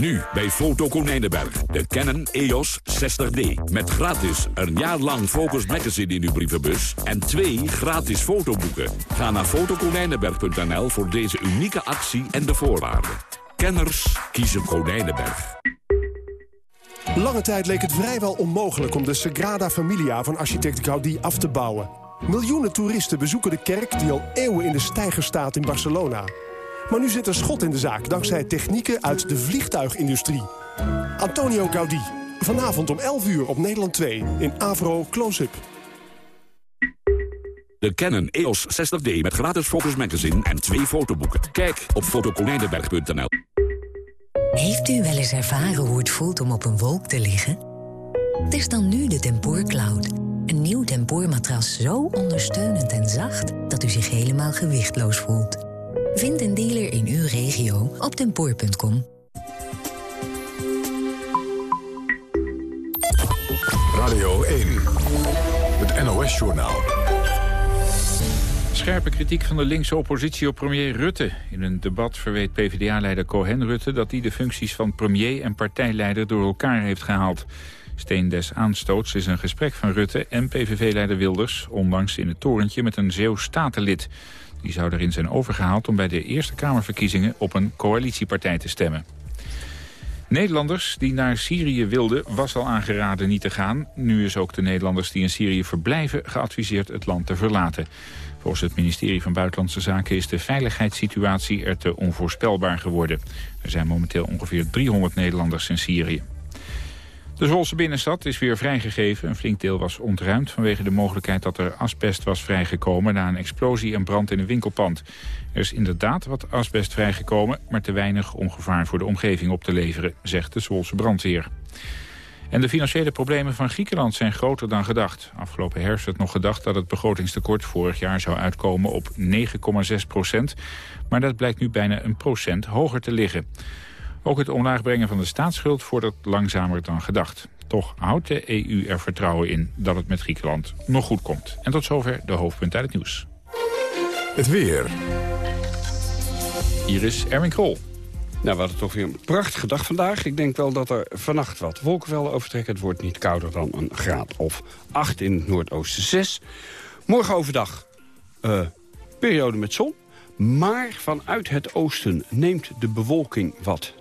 Nu bij Foto Konijnenberg. De Canon EOS 60D. Met gratis een jaar lang Focus Magazine in uw brievenbus. En twee gratis fotoboeken. Ga naar fotokonijnenberg.nl voor deze unieke actie en de voorwaarden. Kenners kiezen Konijnenberg. Lange tijd leek het vrijwel onmogelijk om de Sagrada Familia van architect Gaudí af te bouwen. Miljoenen toeristen bezoeken de kerk die al eeuwen in de stijger staat in Barcelona. Maar nu zit er schot in de zaak dankzij technieken uit de vliegtuigindustrie. Antonio Gaudí. Vanavond om 11 uur op Nederland 2 in Avro Close-up. De Canon EOS 60D met gratis Focus Magazine en twee fotoboeken. Kijk op fotokonijnenberg.nl. Heeft u wel eens ervaren hoe het voelt om op een wolk te liggen? Het is dan nu de Tempoor Cloud. Een nieuw tempoormatras zo ondersteunend en zacht... dat u zich helemaal gewichtloos voelt. Vind een dealer in uw regio op tempoor.com. Radio 1, het NOS-journaal. Scherpe kritiek van de linkse oppositie op premier Rutte. In een debat verweet PvdA-leider Cohen Rutte... dat hij de functies van premier en partijleider door elkaar heeft gehaald. Steen des aanstoots is een gesprek van Rutte en PVV-leider Wilders... onlangs in het torentje met een Zeeuws statenlid. Die zou erin zijn overgehaald om bij de Eerste Kamerverkiezingen... op een coalitiepartij te stemmen. Nederlanders die naar Syrië wilden was al aangeraden niet te gaan. Nu is ook de Nederlanders die in Syrië verblijven geadviseerd het land te verlaten. Volgens het ministerie van Buitenlandse Zaken is de veiligheidssituatie er te onvoorspelbaar geworden. Er zijn momenteel ongeveer 300 Nederlanders in Syrië. De Zwolse binnenstad is weer vrijgegeven. Een flink deel was ontruimd vanwege de mogelijkheid dat er asbest was vrijgekomen... na een explosie en brand in een winkelpand. Er is inderdaad wat asbest vrijgekomen... maar te weinig om gevaar voor de omgeving op te leveren, zegt de Zwolse brandweer. En de financiële problemen van Griekenland zijn groter dan gedacht. Afgelopen herfst werd nog gedacht dat het begrotingstekort vorig jaar zou uitkomen op 9,6 procent. Maar dat blijkt nu bijna een procent hoger te liggen. Ook het omlaag brengen van de staatsschuld vordert langzamer dan gedacht. Toch houdt de EU er vertrouwen in dat het met Griekenland nog goed komt. En tot zover de hoofdpunten uit het nieuws. Het weer. Hier is Erwin Krol. Nou, we hadden toch weer een prachtige dag vandaag. Ik denk wel dat er vannacht wat wolkenvelden overtrekken. Het wordt niet kouder dan een graad of 8 in het noordoosten 6. Morgen overdag uh, periode met zon. Maar vanuit het oosten neemt de bewolking wat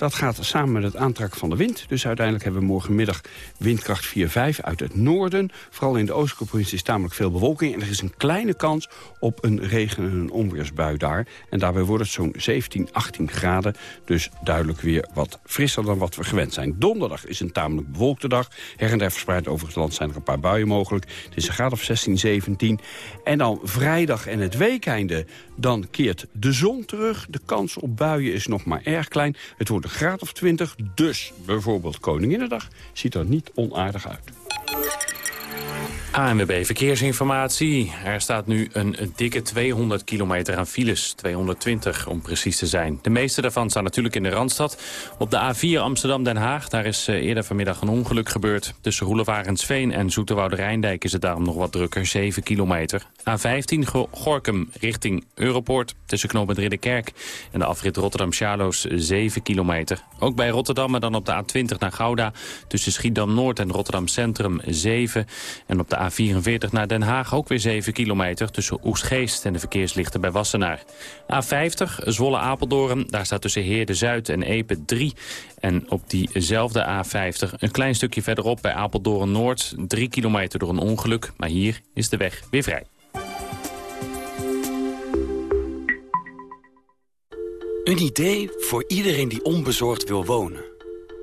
Dat gaat samen met het aantrekken van de wind. Dus uiteindelijk hebben we morgenmiddag windkracht 4-5 uit het noorden. Vooral in de oostelijke provincie is tamelijk veel bewolking. En er is een kleine kans op een regen- en een onweersbui daar. En daarbij wordt het zo'n 17, 18 graden. Dus duidelijk weer wat frisser dan wat we gewend zijn. Donderdag is een tamelijk bewolkte dag. Her en der verspreid over het land zijn er een paar buien mogelijk. Het is een graad of 16, 17. En dan vrijdag en het weekeinde, dan keert de zon terug. De kans op buien is nog maar erg klein. Het wordt een graad of 20, dus bijvoorbeeld Koninginnedag ziet er niet onaardig uit. ANWB Verkeersinformatie. Er staat nu een dikke 200 kilometer aan files. 220 om precies te zijn. De meeste daarvan staan natuurlijk in de Randstad. Op de A4 Amsterdam-Den Haag. Daar is eh, eerder vanmiddag een ongeluk gebeurd. Tussen Roelevarensveen en Zoeterwoude-Rijndijk is het daarom nog wat drukker. 7 kilometer. A15 Gorkum richting Europoort. Tussen Knoopend Ridderkerk en de afrit Rotterdam-Charloes 7 kilometer. Ook bij Rotterdam en dan op de A20 naar Gouda. Tussen Schiedam-Noord en Rotterdam Centrum 7. En op de A44 naar Den Haag ook weer 7 kilometer... tussen Oestgeest en de verkeerslichten bij Wassenaar. A50 Zwolle-Apeldoorn, daar staat tussen Heerde-Zuid en Epe 3. En op diezelfde A50 een klein stukje verderop bij Apeldoorn-Noord... 3 kilometer door een ongeluk, maar hier is de weg weer vrij. Een idee voor iedereen die onbezorgd wil wonen.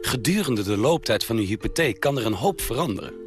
Gedurende de looptijd van uw hypotheek kan er een hoop veranderen.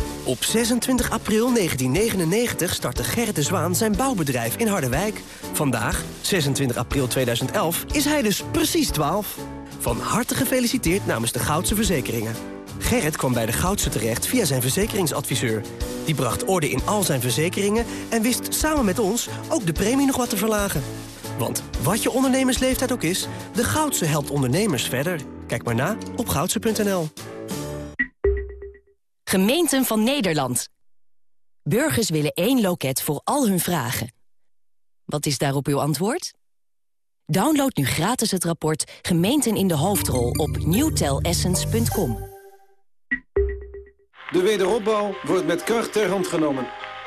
Op 26 april 1999 startte Gerrit de Zwaan zijn bouwbedrijf in Harderwijk. Vandaag, 26 april 2011, is hij dus precies 12. Van harte gefeliciteerd namens de Goudse Verzekeringen. Gerrit kwam bij de Goudse terecht via zijn verzekeringsadviseur. Die bracht orde in al zijn verzekeringen... en wist samen met ons ook de premie nog wat te verlagen. Want wat je ondernemersleeftijd ook is... de Goudse helpt ondernemers verder. Kijk maar na op goudse.nl. Gemeenten van Nederland. Burgers willen één loket voor al hun vragen. Wat is daarop uw antwoord? Download nu gratis het rapport Gemeenten in de Hoofdrol op newtelessence.com. De wederopbouw wordt met kracht ter hand genomen.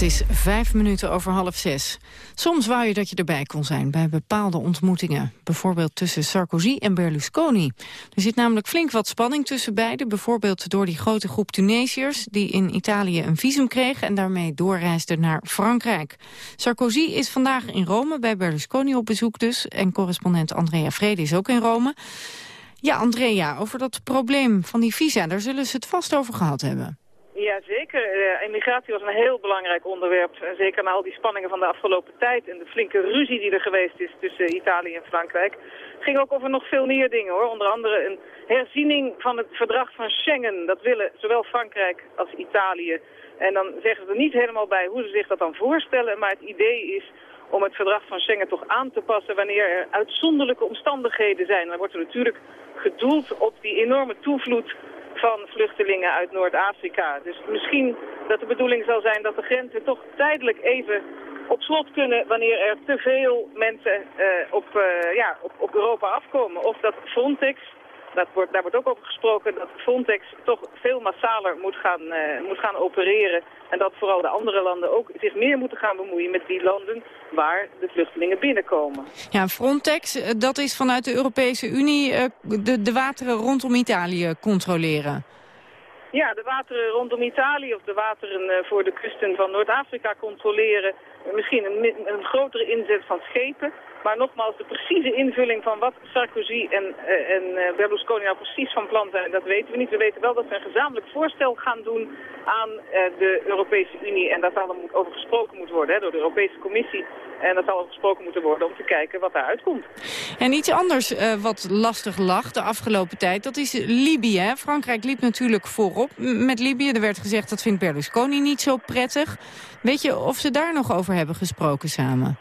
Het is vijf minuten over half zes. Soms wou je dat je erbij kon zijn bij bepaalde ontmoetingen. Bijvoorbeeld tussen Sarkozy en Berlusconi. Er zit namelijk flink wat spanning tussen beiden. Bijvoorbeeld door die grote groep Tunesiërs... die in Italië een visum kregen en daarmee doorreisden naar Frankrijk. Sarkozy is vandaag in Rome bij Berlusconi op bezoek dus. En correspondent Andrea Vrede is ook in Rome. Ja, Andrea, over dat probleem van die visa... daar zullen ze het vast over gehad hebben. Ja, zeker. Uh, immigratie was een heel belangrijk onderwerp. En zeker na al die spanningen van de afgelopen tijd en de flinke ruzie die er geweest is tussen Italië en Frankrijk. Het ging ook over nog veel meer dingen hoor. Onder andere een herziening van het verdrag van Schengen. Dat willen zowel Frankrijk als Italië. En dan zeggen ze er niet helemaal bij hoe ze zich dat dan voorstellen. Maar het idee is om het verdrag van Schengen toch aan te passen wanneer er uitzonderlijke omstandigheden zijn. Dan wordt er natuurlijk gedoeld op die enorme toevloed van vluchtelingen uit Noord-Afrika. Dus misschien dat de bedoeling zal zijn dat de grenzen toch tijdelijk even op slot kunnen wanneer er te veel mensen uh, op, uh, ja, op, op Europa afkomen. Of dat Frontex dat wordt, daar wordt ook over gesproken dat Frontex toch veel massaler moet gaan, uh, moet gaan opereren. En dat vooral de andere landen ook zich meer moeten gaan bemoeien met die landen waar de vluchtelingen binnenkomen. Ja, Frontex, eh, dat is vanuit de Europese Unie uh, de, de wateren rondom Italië controleren. Ja, de wateren rondom Italië of de wateren voor de kusten van Noord-Afrika controleren. Misschien een, een grotere inzet van schepen. Maar nogmaals, de precieze invulling van wat Sarkozy en, en uh, Berlusconi nou precies van plan zijn, dat weten we niet. We weten wel dat ze een gezamenlijk voorstel gaan doen aan uh, de Europese Unie. En dat zal er over gesproken moet worden hè, door de Europese Commissie. En dat zal over gesproken moeten worden om te kijken wat daaruit komt. En iets anders wat lastig lag de afgelopen tijd, dat is Libië. Frankrijk liep natuurlijk voorop met Libië. Er werd gezegd dat vindt Berlusconi niet zo prettig. Weet je of ze daar nog over hebben gesproken samen?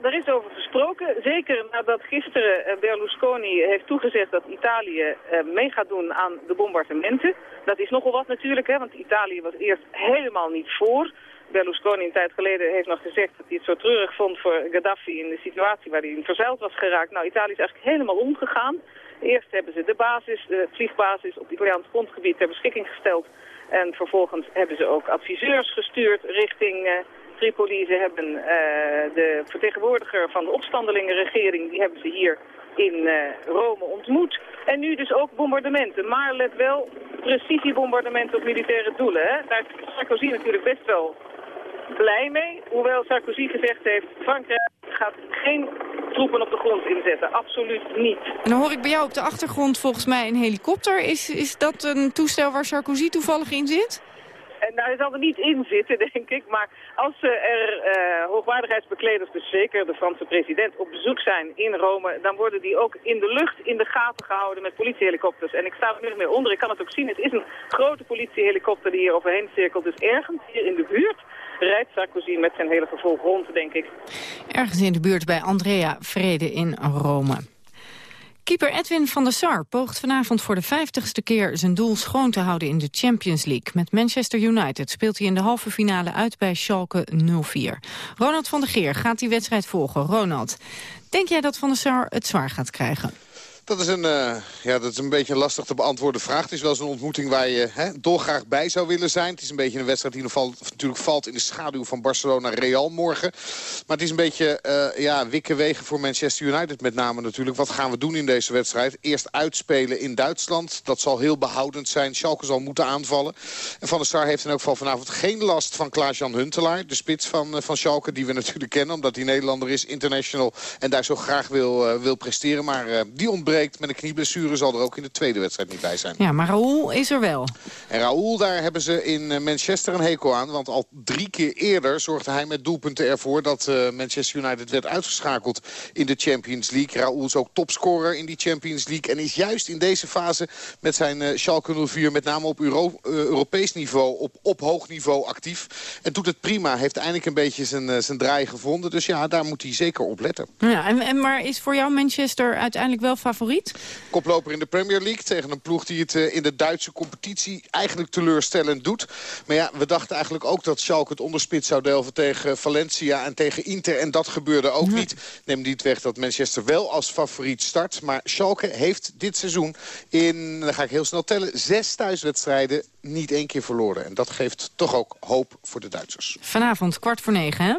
Daar is over gesproken. Zeker nadat gisteren eh, Berlusconi heeft toegezegd dat Italië eh, mee gaat doen aan de bombardementen. Dat is nogal wat natuurlijk, hè, want Italië was eerst helemaal niet voor. Berlusconi een tijd geleden heeft nog gezegd dat hij het zo treurig vond voor Gaddafi in de situatie waar hij in verzeild was geraakt. Nou, Italië is eigenlijk helemaal omgegaan. Eerst hebben ze de basis, de vliegbasis op Italiaans grondgebied ter beschikking gesteld. En vervolgens hebben ze ook adviseurs gestuurd richting... Tripoli. Ze hebben uh, de vertegenwoordiger van de opstandelingenregering, die hebben ze hier in uh, Rome ontmoet. En nu dus ook bombardementen. Maar let wel, precisiebombardementen op militaire doelen. Hè? Daar is Sarkozy natuurlijk best wel blij mee. Hoewel Sarkozy gezegd heeft, Frankrijk gaat geen troepen op de grond inzetten. Absoluut niet. Dan hoor ik bij jou op de achtergrond volgens mij een helikopter. Is, is dat een toestel waar Sarkozy toevallig in zit? En daar zal er niet in zitten, *laughs* denk ik. Maar als er uh, hoogwaardigheidsbekleders, dus zeker de Franse president, op bezoek zijn in Rome... dan worden die ook in de lucht in de gaten gehouden met politiehelikopters. En ik sta er meer onder, ik kan het ook zien. Het is een grote politiehelikopter die hier overheen cirkelt. Dus ergens hier in de buurt rijdt Sarkozy met zijn hele gevolg rond, denk ik. Ergens in de buurt bij Andrea Vrede in Rome. Keeper Edwin van der Sar poogt vanavond voor de vijftigste keer zijn doel schoon te houden in de Champions League. Met Manchester United speelt hij in de halve finale uit bij Schalke 04. Ronald van der Geer gaat die wedstrijd volgen. Ronald, denk jij dat van der Sar het zwaar gaat krijgen? Dat is, een, uh, ja, dat is een beetje een lastig te beantwoorden vraag. Het is wel eens een ontmoeting waar je hè, dolgraag bij zou willen zijn. Het is een beetje een wedstrijd die valt, natuurlijk valt in de schaduw van Barcelona-Real morgen. Maar het is een beetje uh, ja, wikke wegen voor Manchester United met name natuurlijk. Wat gaan we doen in deze wedstrijd? Eerst uitspelen in Duitsland. Dat zal heel behoudend zijn. Schalke zal moeten aanvallen. En Van der Sar heeft in elk geval vanavond geen last van Klaas-Jan Huntelaar. De spits van, uh, van Schalke die we natuurlijk kennen. Omdat hij Nederlander is, international. En daar zo graag wil, wil presteren. Maar die ontbreekt met een knieblessure zal er ook in de tweede wedstrijd niet bij zijn. Ja, maar Raoul is er wel. En Raoul, daar hebben ze in eh, Manchester een hekel aan. Want al drie keer eerder zorgde hij met doelpunten ervoor... dat uh, Manchester United werd uitgeschakeld in de Champions League. Raoul is ook topscorer in die Champions League. En is juist in deze fase met zijn uh, Schalke 04... met name op Euro Europees niveau, op, op hoog niveau actief. En doet het prima. Heeft eindelijk een beetje zijn, zijn draai gevonden. Dus ja, daar moet hij zeker op letten. Ja, en, en maar is voor jou Manchester uiteindelijk wel favoriet? Koploper in de Premier League tegen een ploeg die het eh, in de Duitse competitie eigenlijk teleurstellend doet. Maar ja, we dachten eigenlijk ook dat Schalke het onderspit zou delven tegen Valencia en tegen Inter. En dat gebeurde ook niet. Neem niet weg dat Manchester wel als favoriet start. Maar Schalke heeft dit seizoen in, dan ga ik heel snel tellen, zes thuiswedstrijden niet één keer verloren. En dat geeft toch ook hoop voor de Duitsers. Vanavond kwart voor negen, hè?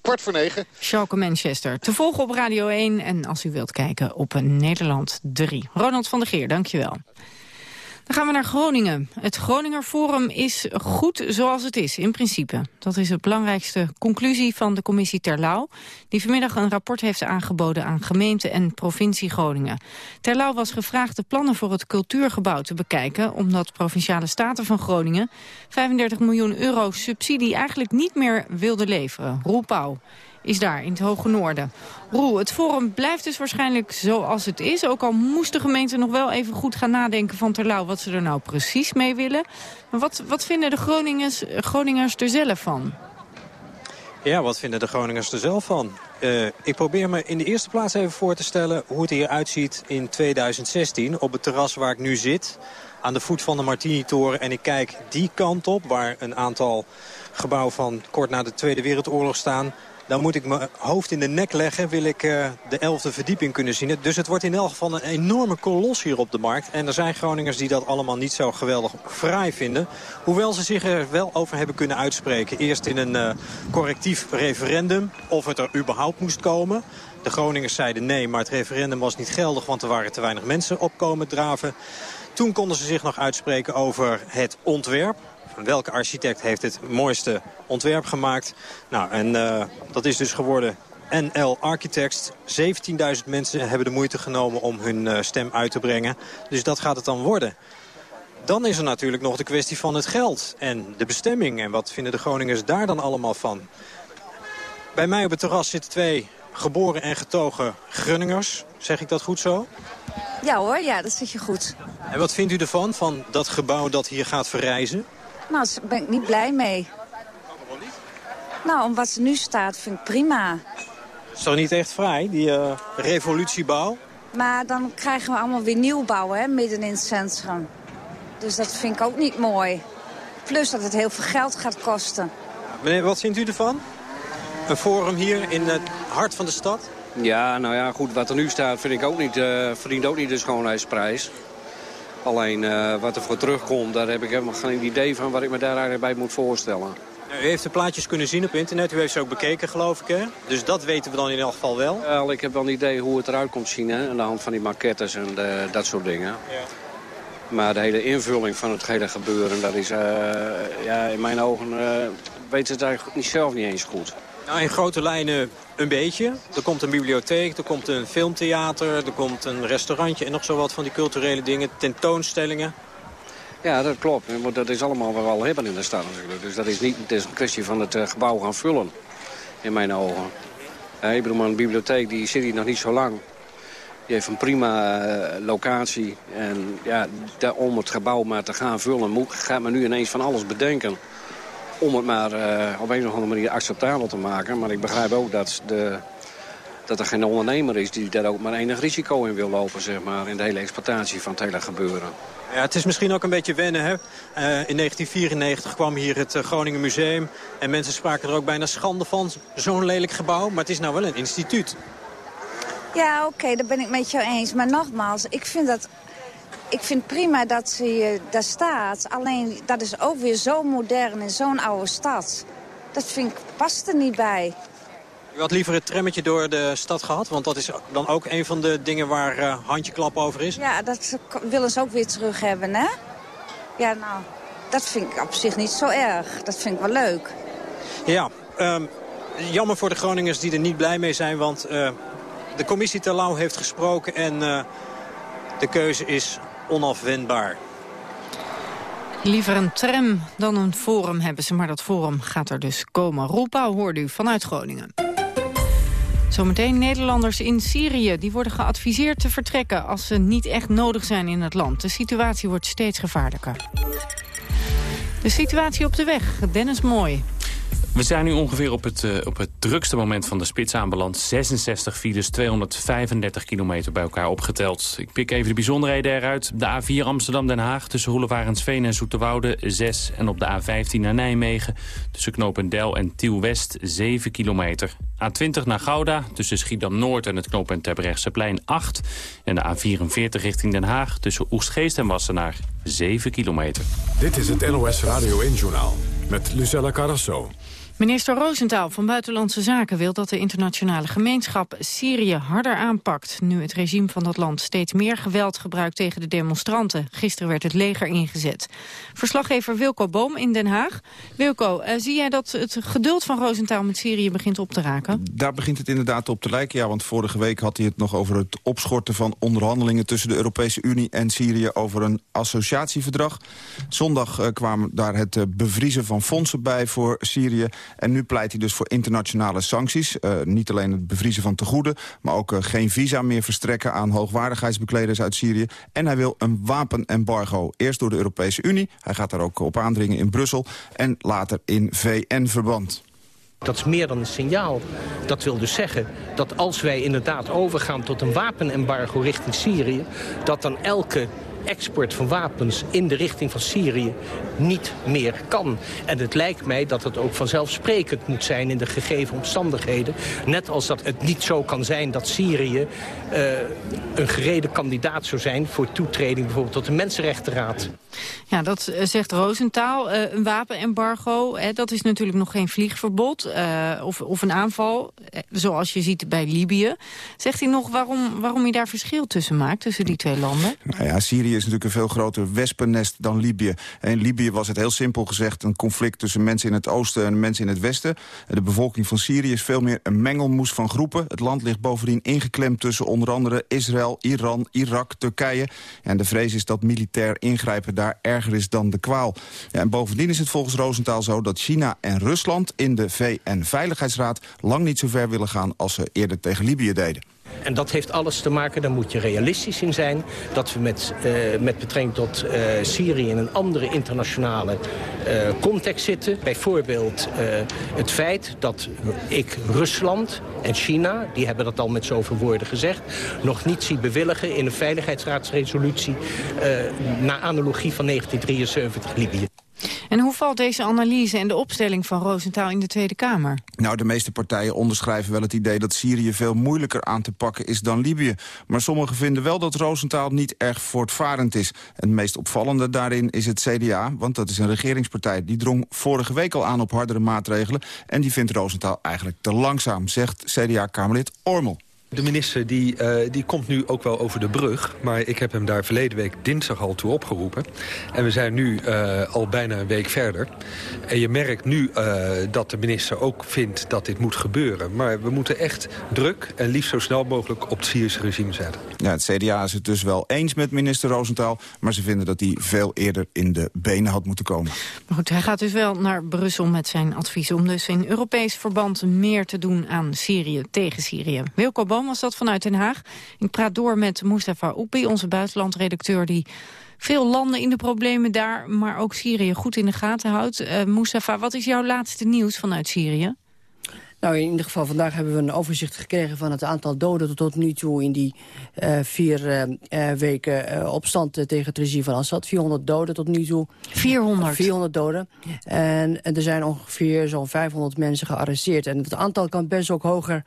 Kwart voor negen. Schalke Manchester. Te volgen op Radio 1 en als u wilt kijken op Nederland 3. Ronald van der Geer, dankjewel. Dan gaan we naar Groningen. Het Groninger Forum is goed zoals het is, in principe. Dat is de belangrijkste conclusie van de commissie Terlouw... die vanmiddag een rapport heeft aangeboden aan gemeente en provincie Groningen. Terlouw was gevraagd de plannen voor het cultuurgebouw te bekijken... omdat Provinciale Staten van Groningen 35 miljoen euro subsidie eigenlijk niet meer wilde leveren. Roel Pauw is daar in het Hoge Noorden. Roel, het forum blijft dus waarschijnlijk zoals het is. Ook al moest de gemeente nog wel even goed gaan nadenken van Terlouw... wat ze er nou precies mee willen. Maar wat, wat vinden de Groningers, Groningers er zelf van? Ja, wat vinden de Groningers er zelf van? Uh, ik probeer me in de eerste plaats even voor te stellen hoe het hier uitziet in 2016. Op het terras waar ik nu zit, aan de voet van de Martini-toren. En ik kijk die kant op, waar een aantal gebouwen van kort na de Tweede Wereldoorlog staan. Dan moet ik mijn hoofd in de nek leggen, wil ik uh, de elfde verdieping kunnen zien. Dus het wordt in elk geval een enorme kolos hier op de markt. En er zijn Groningers die dat allemaal niet zo geweldig fraai vinden. Hoewel ze zich er wel over hebben kunnen uitspreken. Eerst in een uh, correctief referendum, of het er überhaupt moest komen. De Groningers zeiden nee, maar het referendum was niet geldig... want er waren te weinig mensen opkomen draven. Toen konden ze zich nog uitspreken over het ontwerp welke architect heeft het mooiste ontwerp gemaakt. Nou, en uh, dat is dus geworden NL Architects. 17.000 mensen hebben de moeite genomen om hun uh, stem uit te brengen. Dus dat gaat het dan worden. Dan is er natuurlijk nog de kwestie van het geld en de bestemming. En wat vinden de Groningers daar dan allemaal van? Bij mij op het terras zitten twee geboren en getogen Grunningers. Zeg ik dat goed zo? Ja hoor, ja, dat zeg je goed. En wat vindt u ervan, van dat gebouw dat hier gaat verrijzen? Nou, daar ben ik niet blij mee. Waarom niet? Nou, om wat er nu staat vind ik prima. Is toch niet echt vrij, die uh, revolutiebouw? Maar dan krijgen we allemaal weer nieuwbouw, hè, midden in het centrum. Dus dat vind ik ook niet mooi. Plus dat het heel veel geld gaat kosten. Meneer, wat vindt u ervan? Een forum hier in het hart van de stad? Ja, nou ja, goed, wat er nu staat vind ik ook niet, uh, verdient ook niet de schoonheidsprijs. Alleen uh, wat er voor terugkomt, daar heb ik helemaal geen idee van wat ik me daar eigenlijk bij moet voorstellen. U heeft de plaatjes kunnen zien op internet. U heeft ze ook bekeken, geloof ik, hè? Dus dat weten we dan in elk geval wel. Wel, ik heb wel een idee hoe het eruit komt zien, hè? Aan de hand van die maquettes en de, dat soort dingen. Ja. Maar de hele invulling van het hele gebeuren, dat is... Uh, ja, in mijn ogen uh, weten het eigenlijk niet, zelf niet eens goed. Nou, in grote lijnen een beetje. Er komt een bibliotheek, er komt een filmtheater, er komt een restaurantje... en nog zo wat van die culturele dingen, tentoonstellingen. Ja, dat klopt. Dat is allemaal wat we al hebben in de stad natuurlijk. Dus dat is niet het is een kwestie van het eh, gebouw gaan vullen, in mijn ogen. Uh, ik bedoel, een bibliotheek die zit hier nog niet zo lang. Die heeft een prima uh, locatie. En ja, om het gebouw maar te gaan vullen, gaat men nu ineens van alles bedenken om het maar uh, op een of andere manier acceptabel te maken. Maar ik begrijp ook dat, de, dat er geen ondernemer is die daar ook maar enig risico in wil lopen... Zeg maar, in de hele exploitatie van het hele gebeuren. Ja, het is misschien ook een beetje wennen. Hè? Uh, in 1994 kwam hier het uh, Groningen Museum. En mensen spraken er ook bijna schande van. Zo'n lelijk gebouw. Maar het is nou wel een instituut. Ja, oké, daar ben ik met jou eens. Maar nogmaals, ik vind dat... Ik vind prima dat ze daar staat. Alleen, dat is ook weer zo modern in zo'n oude stad. Dat vind ik, past er niet bij. U had liever het trammetje door de stad gehad? Want dat is dan ook een van de dingen waar uh, handjeklap over is. Ja, dat willen ze ook weer terug hebben, hè? Ja, nou, dat vind ik op zich niet zo erg. Dat vind ik wel leuk. Ja, um, jammer voor de Groningers die er niet blij mee zijn. Want uh, de commissie Terlouw heeft gesproken en uh, de keuze is onafwendbaar. Liever een tram dan een forum hebben ze, maar dat forum gaat er dus komen. Roelpauw hoorde u vanuit Groningen. Zometeen Nederlanders in Syrië. Die worden geadviseerd te vertrekken als ze niet echt nodig zijn in het land. De situatie wordt steeds gevaarlijker. De situatie op de weg, Dennis Mooi. We zijn nu ongeveer op het, uh, op het drukste moment van de spits aanbeland. 66 files, 235 kilometer bij elkaar opgeteld. Ik pik even de bijzonderheden eruit. De A4 Amsterdam-Den Haag tussen Roelevarensveen en Zoeterwoude 6. En op de A15 naar Nijmegen tussen Knopendel en Tiel-West 7 kilometer. A20 naar Gouda tussen Schiedam-Noord en het knooppunt Terbrechtseplein 8. En de A44 richting Den Haag tussen Oestgeest en Wassenaar 7 kilometer. Dit is het NOS Radio 1-journaal met Lucella Carrasso. Minister Roosentaal van Buitenlandse Zaken wil dat de internationale gemeenschap Syrië harder aanpakt. Nu het regime van dat land steeds meer geweld gebruikt tegen de demonstranten. Gisteren werd het leger ingezet. Verslaggever Wilco Boom in Den Haag. Wilco, uh, zie jij dat het geduld van Roosentaal met Syrië begint op te raken? Daar begint het inderdaad op te lijken, ja. Want vorige week had hij het nog over het opschorten van onderhandelingen tussen de Europese Unie en Syrië over een associatieverdrag. Zondag uh, kwam daar het uh, bevriezen van fondsen bij voor Syrië. En nu pleit hij dus voor internationale sancties. Uh, niet alleen het bevriezen van tegoeden... maar ook uh, geen visa meer verstrekken aan hoogwaardigheidsbekleders uit Syrië. En hij wil een wapenembargo. Eerst door de Europese Unie. Hij gaat daar ook op aandringen in Brussel. En later in VN-verband. Dat is meer dan een signaal. Dat wil dus zeggen dat als wij inderdaad overgaan tot een wapenembargo richting Syrië... dat dan elke export van wapens in de richting van Syrië niet meer kan. En het lijkt mij dat het ook vanzelfsprekend moet zijn in de gegeven omstandigheden. Net als dat het niet zo kan zijn dat Syrië uh, een gereden kandidaat zou zijn... voor toetreding bijvoorbeeld tot de Mensenrechtenraad. Ja, dat eh, zegt Roosentaal. Uh, een wapenembargo, hè, dat is natuurlijk nog geen vliegverbod uh, of, of een aanval, zoals je ziet bij Libië. Zegt hij nog waarom, waarom hij daar verschil tussen maakt, tussen die twee landen? Nou ja, Syrië is natuurlijk een veel groter wespennest dan Libië. In Libië was het heel simpel gezegd een conflict tussen mensen in het oosten en mensen in het westen. De bevolking van Syrië is veel meer een mengelmoes van groepen. Het land ligt bovendien ingeklemd tussen onder andere Israël, Iran, Irak, Turkije. En de vrees is dat militair ingrijpen daar erger is dan de kwaal. En bovendien is het volgens Roosentaal zo dat China en Rusland in de VN-veiligheidsraad lang niet zo ver willen gaan als ze eerder tegen Libië deden. En dat heeft alles te maken, daar moet je realistisch in zijn... dat we met, uh, met betrekking tot uh, Syrië in een andere internationale uh, context zitten. Bijvoorbeeld het feit dat ik Rusland en China... die hebben dat al met zoveel woorden gezegd... nog niet zie bewilligen in een veiligheidsraadsresolutie... naar analogie van 1973 Libië. En hoe valt deze analyse en de opstelling van Roosentaal in de Tweede Kamer? Nou, de meeste partijen onderschrijven wel het idee dat Syrië veel moeilijker aan te pakken is dan Libië. Maar sommigen vinden wel dat Roosentaal niet erg voortvarend is. Het meest opvallende daarin is het CDA, want dat is een regeringspartij. Die drong vorige week al aan op hardere maatregelen. En die vindt Roosentaal eigenlijk te langzaam, zegt CDA-Kamerlid Ormel. De minister die, uh, die komt nu ook wel over de brug. Maar ik heb hem daar verleden week dinsdag al toe opgeroepen. En we zijn nu uh, al bijna een week verder. En je merkt nu uh, dat de minister ook vindt dat dit moet gebeuren. Maar we moeten echt druk en liefst zo snel mogelijk op het Syrische regime zetten. Ja, het CDA is het dus wel eens met minister Roosentaal. Maar ze vinden dat hij veel eerder in de benen had moeten komen. Maar goed, hij gaat dus wel naar Brussel met zijn advies... om dus in Europees verband meer te doen aan Syrië tegen Syrië. Wilco Was dat vanuit Den Haag. Ik praat door met Mustafa Oepi, onze buitenlandredacteur... die veel landen in de problemen daar, maar ook Syrië goed in de gaten houdt. Uh, Mustafa, wat is jouw laatste nieuws vanuit Syrië? Nou, in ieder geval vandaag hebben we een overzicht gekregen van het aantal doden tot nu toe in die uh, vier uh, weken opstand tegen het regime van Assad. 400 doden tot nu toe. 400? 400 doden. En, en er zijn ongeveer zo'n 500 mensen gearresteerd. En het aantal kan best ook hoger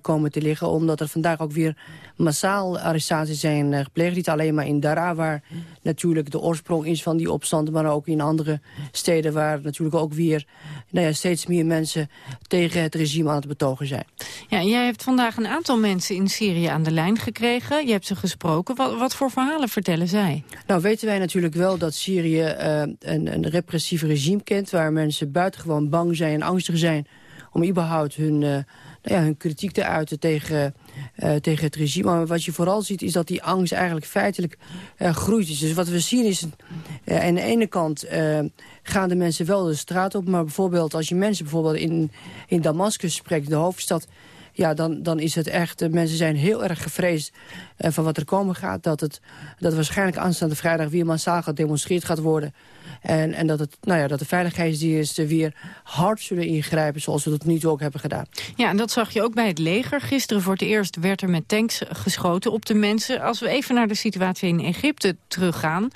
komen te liggen, omdat er vandaag ook weer massaal arrestaties zijn gepleegd. Niet alleen maar in Dara, waar natuurlijk de oorsprong is van die opstand, maar ook in andere steden waar natuurlijk ook weer nou ja, steeds meer mensen tegen het regime aan het betogen zijn. Ja, jij hebt vandaag een aantal mensen in Syrië aan de lijn gekregen. Je hebt ze gesproken. Wat, wat voor verhalen vertellen zij? Nou, weten wij natuurlijk wel dat Syrië uh, een, een repressief regime kent... waar mensen buitengewoon bang zijn en angstig zijn om überhaupt hun, uh, ja, hun kritiek te uiten tegen, uh, tegen het regime. Maar wat je vooral ziet is dat die angst eigenlijk feitelijk uh, groeit. Dus wat we zien is, aan de ene kant gaan de mensen wel de straat op. Maar bijvoorbeeld als je mensen bijvoorbeeld in, in Damascus spreekt, de hoofdstad ja, dan, dan is het echt... Mensen zijn heel erg gevreesd uh, van wat er komen gaat. Dat het dat waarschijnlijk aanstaande vrijdag weer massaal gedemonstreerd gaat worden. En, en dat, het, nou ja, dat de veiligheidsdiensten weer hard zullen ingrijpen... zoals we dat nu ook hebben gedaan. Ja, en dat zag je ook bij het leger. Gisteren voor het eerst werd er met tanks geschoten op de mensen. Als we even naar de situatie in Egypte teruggaan...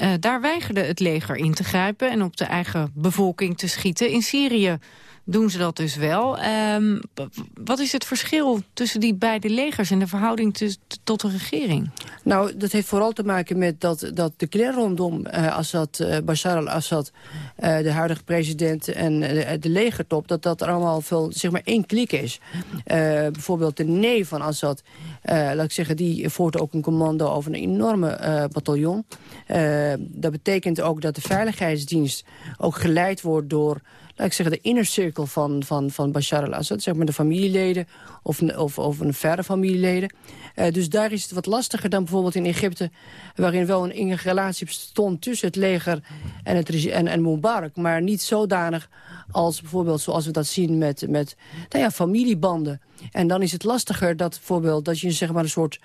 Uh, daar weigerde het leger in te grijpen en op de eigen bevolking te schieten. In Syrië doen ze dat dus wel. Um, wat is het verschil tussen die beide legers en de verhouding tot de regering? Nou, dat heeft vooral te maken met dat, dat de kleur rondom uh, Assad, uh, Bashar al-Assad, uh, de huidige president en de legertop, dat dat er allemaal veel, zeg maar één klik is. bijvoorbeeld de nee van Assad, laat ik zeggen, die voert ook een commando over een enorme bataljon. dat betekent ook dat de veiligheidsdienst ook geleid wordt door ik zeg, de inner circle van, van, van Bashar al-Assad. Zeg maar de familieleden of, of, of een verre familieleden. Uh, dus daar is het wat lastiger dan bijvoorbeeld in Egypte... waarin wel een relatie bestond tussen het leger en, het, en, en Mubarak... maar niet zodanig als bijvoorbeeld zoals we dat zien met, met nou ja, familiebanden. En dan is het lastiger dat bijvoorbeeld dat je zeg maar, een soort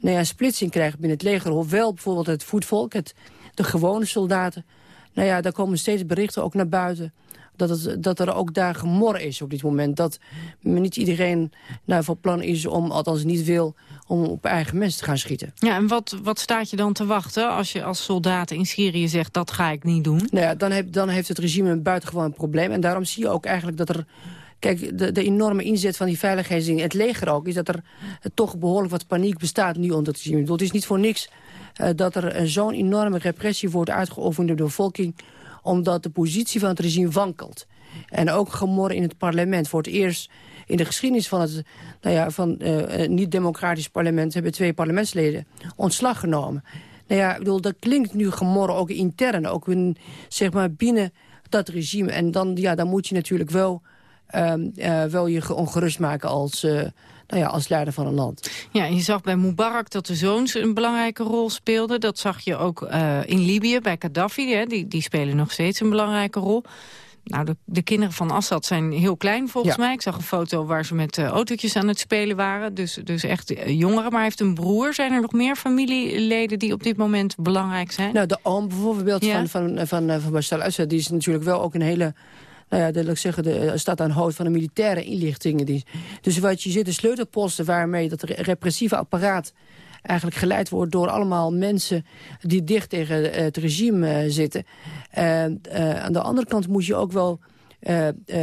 nou ja, splitsing krijgt binnen het leger. Hoewel bijvoorbeeld het voetvolk, het, de gewone soldaten... nou ja, daar komen steeds berichten ook naar buiten dat, het, dat er ook daar gemor is op dit moment. Dat niet iedereen nou, van plan is om, althans niet wil, om op eigen mensen te gaan schieten. Ja, en wat, wat staat je dan te wachten als je als soldaat in Syrië zegt dat ga ik niet doen? Nou ja, dan, heb, dan heeft het regime een buitengewoon probleem. En daarom zie je ook eigenlijk dat er... Kijk, de, de enorme inzet van die veiligheidsdingen, het leger ook... is dat er toch behoorlijk wat paniek bestaat nu onder het regime. Het is niet voor niks uh, dat er zo'n enorme repressie wordt uitgeoefend door de bevolking omdat de positie van het regime wankelt. En ook gemor in het parlement. Voor het eerst in de geschiedenis van het nou ja, van, uh, niet-democratisch parlement... hebben twee parlementsleden ontslag genomen. Nou ja, ik bedoel, dat klinkt nu gemor ook intern. Ook zeg maar binnen dat regime. En dan, ja, dan moet je natuurlijk wel, uh, uh, wel je ongerust maken als, nou ja, als leider van een land. Ja, je zag bij Mubarak dat de zoons een belangrijke rol speelden. Dat zag je ook uh, in Libië bij Gaddafi. Hè. Die, die spelen nog steeds een belangrijke rol. Nou, de, de, kinderen van Assad zijn heel klein volgens mij. Ik zag een foto waar ze met uh, autootjes aan het spelen waren. Dus, dus echt uh, jongeren. Maar hij heeft een broer. Zijn er nog meer familieleden die op dit moment belangrijk zijn? Nou, de oom bijvoorbeeld ja. van, van, van, van Bashar al-Assad... die is natuurlijk wel ook een hele nou ja, dat ik zeggen, de, staat aan hoofd van de militaire inlichtingen. Dus wat je ziet, de sleutelposten waarmee dat repressieve apparaat eigenlijk geleid wordt door allemaal mensen die dicht tegen het regime uh, zitten. Uh, uh, aan de andere kant moet je ook wel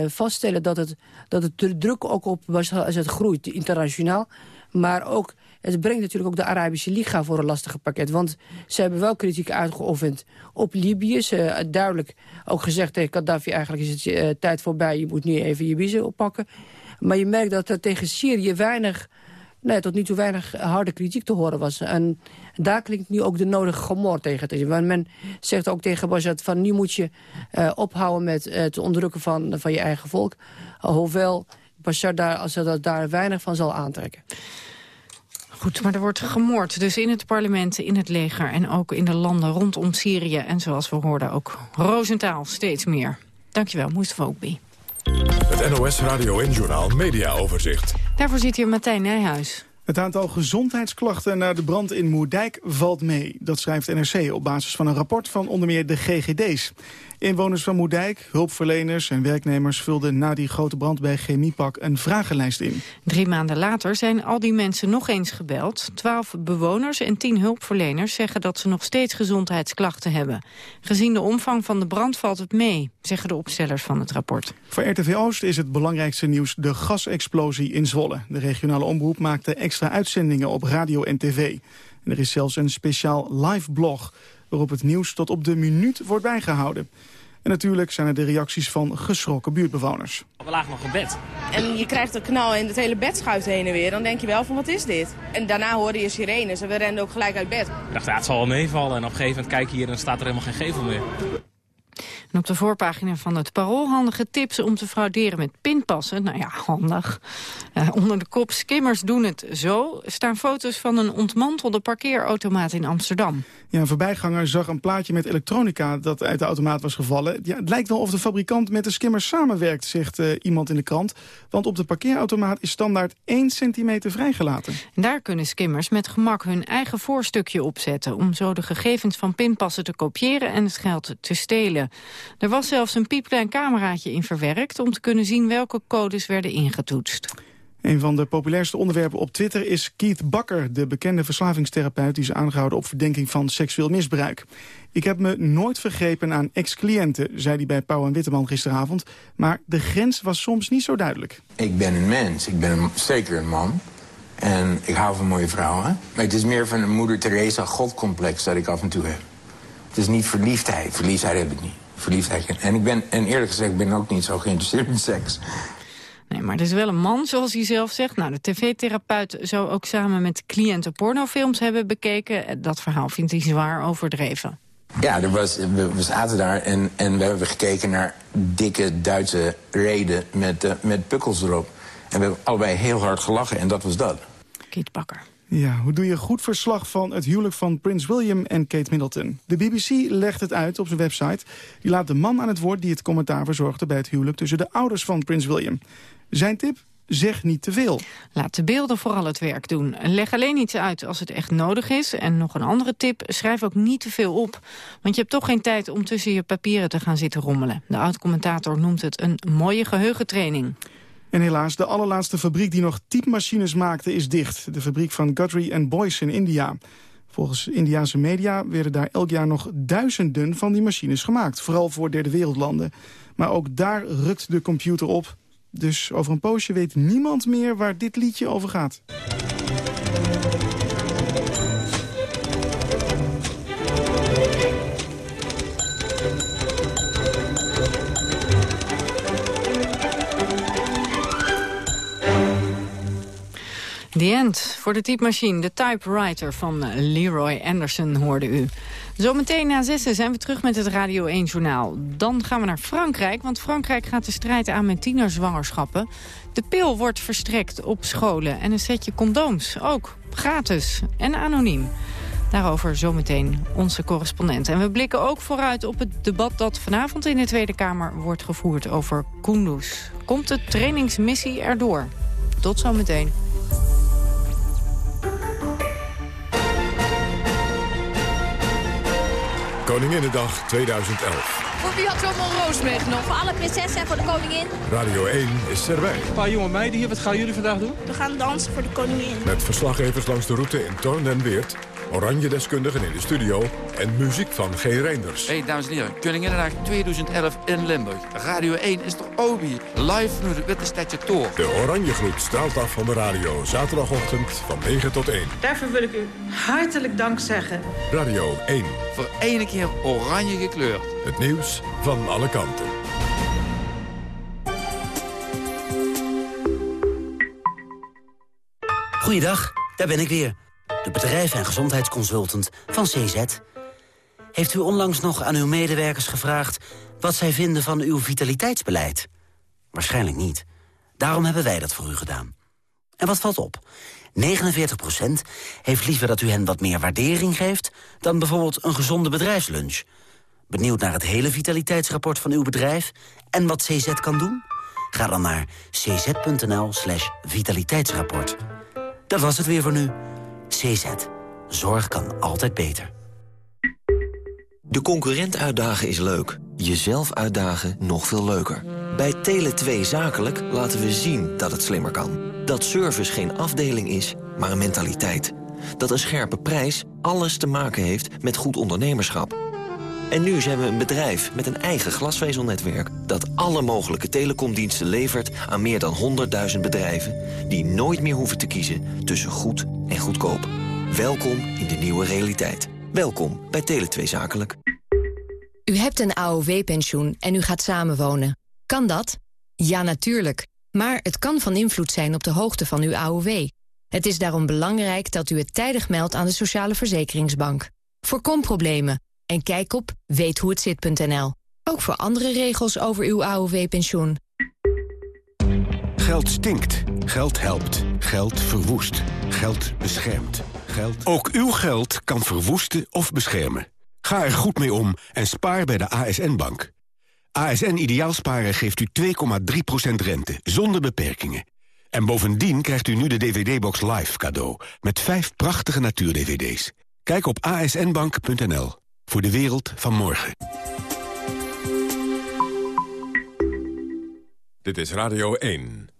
vaststellen dat het, dat het druk ook op als het groeit, internationaal. Maar ook het brengt natuurlijk ook de Arabische Liga voor een lastige pakket. Want ze hebben wel kritiek uitgeoefend op Libië. Ze hebben duidelijk ook gezegd tegen Gaddafi... eigenlijk is het uh, tijd voorbij, je moet nu even je biezen oppakken. Maar je merkt dat er tegen Syrië weinig... Nee, tot nu toe weinig harde kritiek te horen was. En daar klinkt nu ook de nodige gemor tegen. Want men zegt ook tegen Bashar van nu moet je uh, ophouden met uh, het onderdrukken van, van je eigen volk. hoewel Bashar daar, als dat daar weinig van zal aantrekken. Goed, maar er wordt gemoord. Dus in het parlement, in het leger en ook in de landen rondom Syrië. En zoals we hoorden ook Roosentaal steeds meer. Dankjewel, Mustafa Oekbi. Het NOS Radio en Journaal Media Overzicht. Daarvoor zit hier Martijn Nijhuis. Het aantal gezondheidsklachten na de brand in Moerdijk valt mee. Dat schrijft NRC op basis van een rapport van onder meer de GGD's. Inwoners van Moerdijk, hulpverleners en werknemers vulden na die grote brand bij Chemiepak een vragenlijst in. Drie maanden later zijn al die mensen nog eens gebeld. Twaalf bewoners en tien hulpverleners zeggen dat ze nog steeds gezondheidsklachten hebben. Gezien de omvang van de brand valt het mee, zeggen de opstellers van het rapport. Voor RTV Oost is het belangrijkste nieuws de gasexplosie in Zwolle. De regionale omroep maakte extra uitzendingen op radio en tv. En er is zelfs een speciaal live blog waarop het nieuws tot op de minuut wordt bijgehouden. En natuurlijk zijn er de reacties van geschrokken buurtbewoners. We lagen nog in bed. En je krijgt een knal en het hele bed schuift heen en weer. Dan denk je wel van wat is dit? En daarna hoorde je sirenes en we renden ook gelijk uit bed. Ik dacht, ja, het zal wel meevallen. En op een gegeven moment kijk je hier en dan staat er helemaal geen gevel meer. En op de voorpagina van het Parool handige tips om te frauderen met pinpassen. Nou ja, handig. Uh, onder de kop skimmers doen het zo staan foto's van een ontmantelde parkeerautomaat in Amsterdam. Ja, een voorbijganger zag een plaatje met elektronica dat uit de automaat was gevallen. Ja, het lijkt wel of de fabrikant met de skimmers samenwerkt, zegt uh, iemand in de krant. Want op de parkeerautomaat is standaard 1 centimeter vrijgelaten. En daar kunnen skimmers met gemak hun eigen voorstukje opzetten... om zo de gegevens van pinpassen te kopiëren en het geld te stelen. Er was zelfs een piepklein cameraatje in verwerkt... om te kunnen zien welke codes werden ingetoetst. Een van de populairste onderwerpen op Twitter is Keith Bakker... de bekende verslavingstherapeut die is aangehouden op verdenking van seksueel misbruik. Ik heb me nooit vergrepen aan ex-cliënten, zei hij bij Pauw en Witteman gisteravond. Maar de grens was soms niet zo duidelijk. Ik ben een mens, ik ben een, zeker een man. En ik hou van mooie vrouwen. Maar het is meer van een moeder Teresa godcomplex dat ik af en toe heb. Het is niet verliefdheid, verliefdheid heb ik niet verliefdheid. En ik ben, en eerlijk gezegd, ben ook niet zo geïnteresseerd in seks. Nee, maar het is wel een man, zoals hij zelf zegt. Nou, de tv-therapeut zou ook samen met cliënten pornofilms hebben bekeken. Dat verhaal vindt hij zwaar overdreven. Ja, er was, we, we zaten daar en, en we hebben gekeken naar dikke Duitse reden met, uh, met pukkels erop. En we hebben allebei heel hard gelachen en dat was dat. Kiet Bakker. Ja, hoe doe je goed verslag van het huwelijk van Prins William en Kate Middleton? De BBC legt het uit op zijn website. Die laat de man aan het woord die het commentaar verzorgde... bij het huwelijk tussen de ouders van Prins William. Zijn tip? Zeg niet te veel. Laat de beelden vooral het werk doen. Leg alleen iets uit als het echt nodig is. En nog een andere tip, schrijf ook niet te veel op. Want je hebt toch geen tijd om tussen je papieren te gaan zitten rommelen. De oud-commentator noemt het een mooie geheugentraining. En helaas, de allerlaatste fabriek die nog typemachines maakte is dicht. De fabriek van Guthrie Boyce in India. Volgens Indiaanse media werden daar elk jaar nog duizenden van die machines gemaakt. Vooral voor derde wereldlanden. Maar ook daar rukt de computer op. Dus over een poosje weet niemand meer waar dit liedje over gaat. The End voor de typemachine, de typewriter van Leroy Anderson hoorde u. Zometeen na zessen zijn we terug met het Radio 1-journaal. Dan gaan we naar Frankrijk, want Frankrijk gaat de strijd aan met tienerzwangerschappen. De pil wordt verstrekt op scholen en een setje condooms ook. Gratis en anoniem. Daarover zometeen onze correspondent. En we blikken ook vooruit op het debat dat vanavond in de Tweede Kamer wordt gevoerd over Kunduz. Komt de trainingsmissie erdoor? Tot zometeen. Koninginnedag 2011. Voor wie had zo'n roos meegenomen? Voor alle prinsessen en voor de koningin. Radio 1 is erbij. Een paar jonge meiden hier, wat gaan jullie vandaag doen? We gaan dansen voor de koningin. Met verslaggevers langs de route in Torn en Weert... Oranje-deskundigen in de studio en muziek van G. Reinders. Hey, dames en heren, Koninginnedag 2011 in Limburg. Radio 1 is toch Obi, live vanuit het Witte Stadje Toor. De Oranje Gloed straalt af van de radio, zaterdagochtend van 9 tot 1. Daarvoor wil ik u hartelijk dank zeggen. Radio 1. Voor ene keer oranje gekleurd. Het nieuws van alle kanten. Goeiedag, daar ben ik weer. De bedrijf- en gezondheidsconsultant van CZ. Heeft u onlangs nog aan uw medewerkers gevraagd... wat zij vinden van uw vitaliteitsbeleid? Waarschijnlijk niet. Daarom hebben wij dat voor u gedaan. En wat valt op? 49% heeft liever dat u hen wat meer waardering geeft... dan bijvoorbeeld een gezonde bedrijfslunch. Benieuwd naar het hele vitaliteitsrapport van uw bedrijf... en wat CZ kan doen? Ga dan naar cz.nl slash vitaliteitsrapport. Dat was het weer voor nu. CZ. Zorg kan altijd beter. De concurrent uitdagen is leuk. jezelf uitdagen nog veel leuker. Bij Tele2 Zakelijk laten we zien dat het slimmer kan. Dat service geen afdeling is, maar een mentaliteit. Dat een scherpe prijs alles te maken heeft met goed ondernemerschap. En nu zijn we een bedrijf met een eigen glasvezelnetwerk... dat alle mogelijke telecomdiensten levert aan meer dan 100.000 bedrijven... die nooit meer hoeven te kiezen tussen goed en goedkoop. Welkom in de nieuwe realiteit. Welkom bij Tele2 Zakelijk. U hebt een AOW-pensioen en u gaat samenwonen. Kan dat? Ja, natuurlijk. Maar het kan van invloed zijn op de hoogte van uw AOW. Het is daarom belangrijk dat u het tijdig meldt aan de Sociale Verzekeringsbank. Voorkom problemen en kijk op weethoehetzit.nl. Ook voor andere regels over uw AOW-pensioen. Geld stinkt. Geld helpt. Geld verwoest. Geld beschermt. Geld... Ook uw geld kan verwoesten of beschermen. Ga er goed mee om en spaar bij de ASN-bank. ASN Ideaalsparen geeft u 2,3% rente, zonder beperkingen. En bovendien krijgt u nu de DVD-box Live cadeau... met vijf prachtige natuur-DVD's. Kijk op asnbank.nl voor de wereld van morgen. Dit is Radio 1.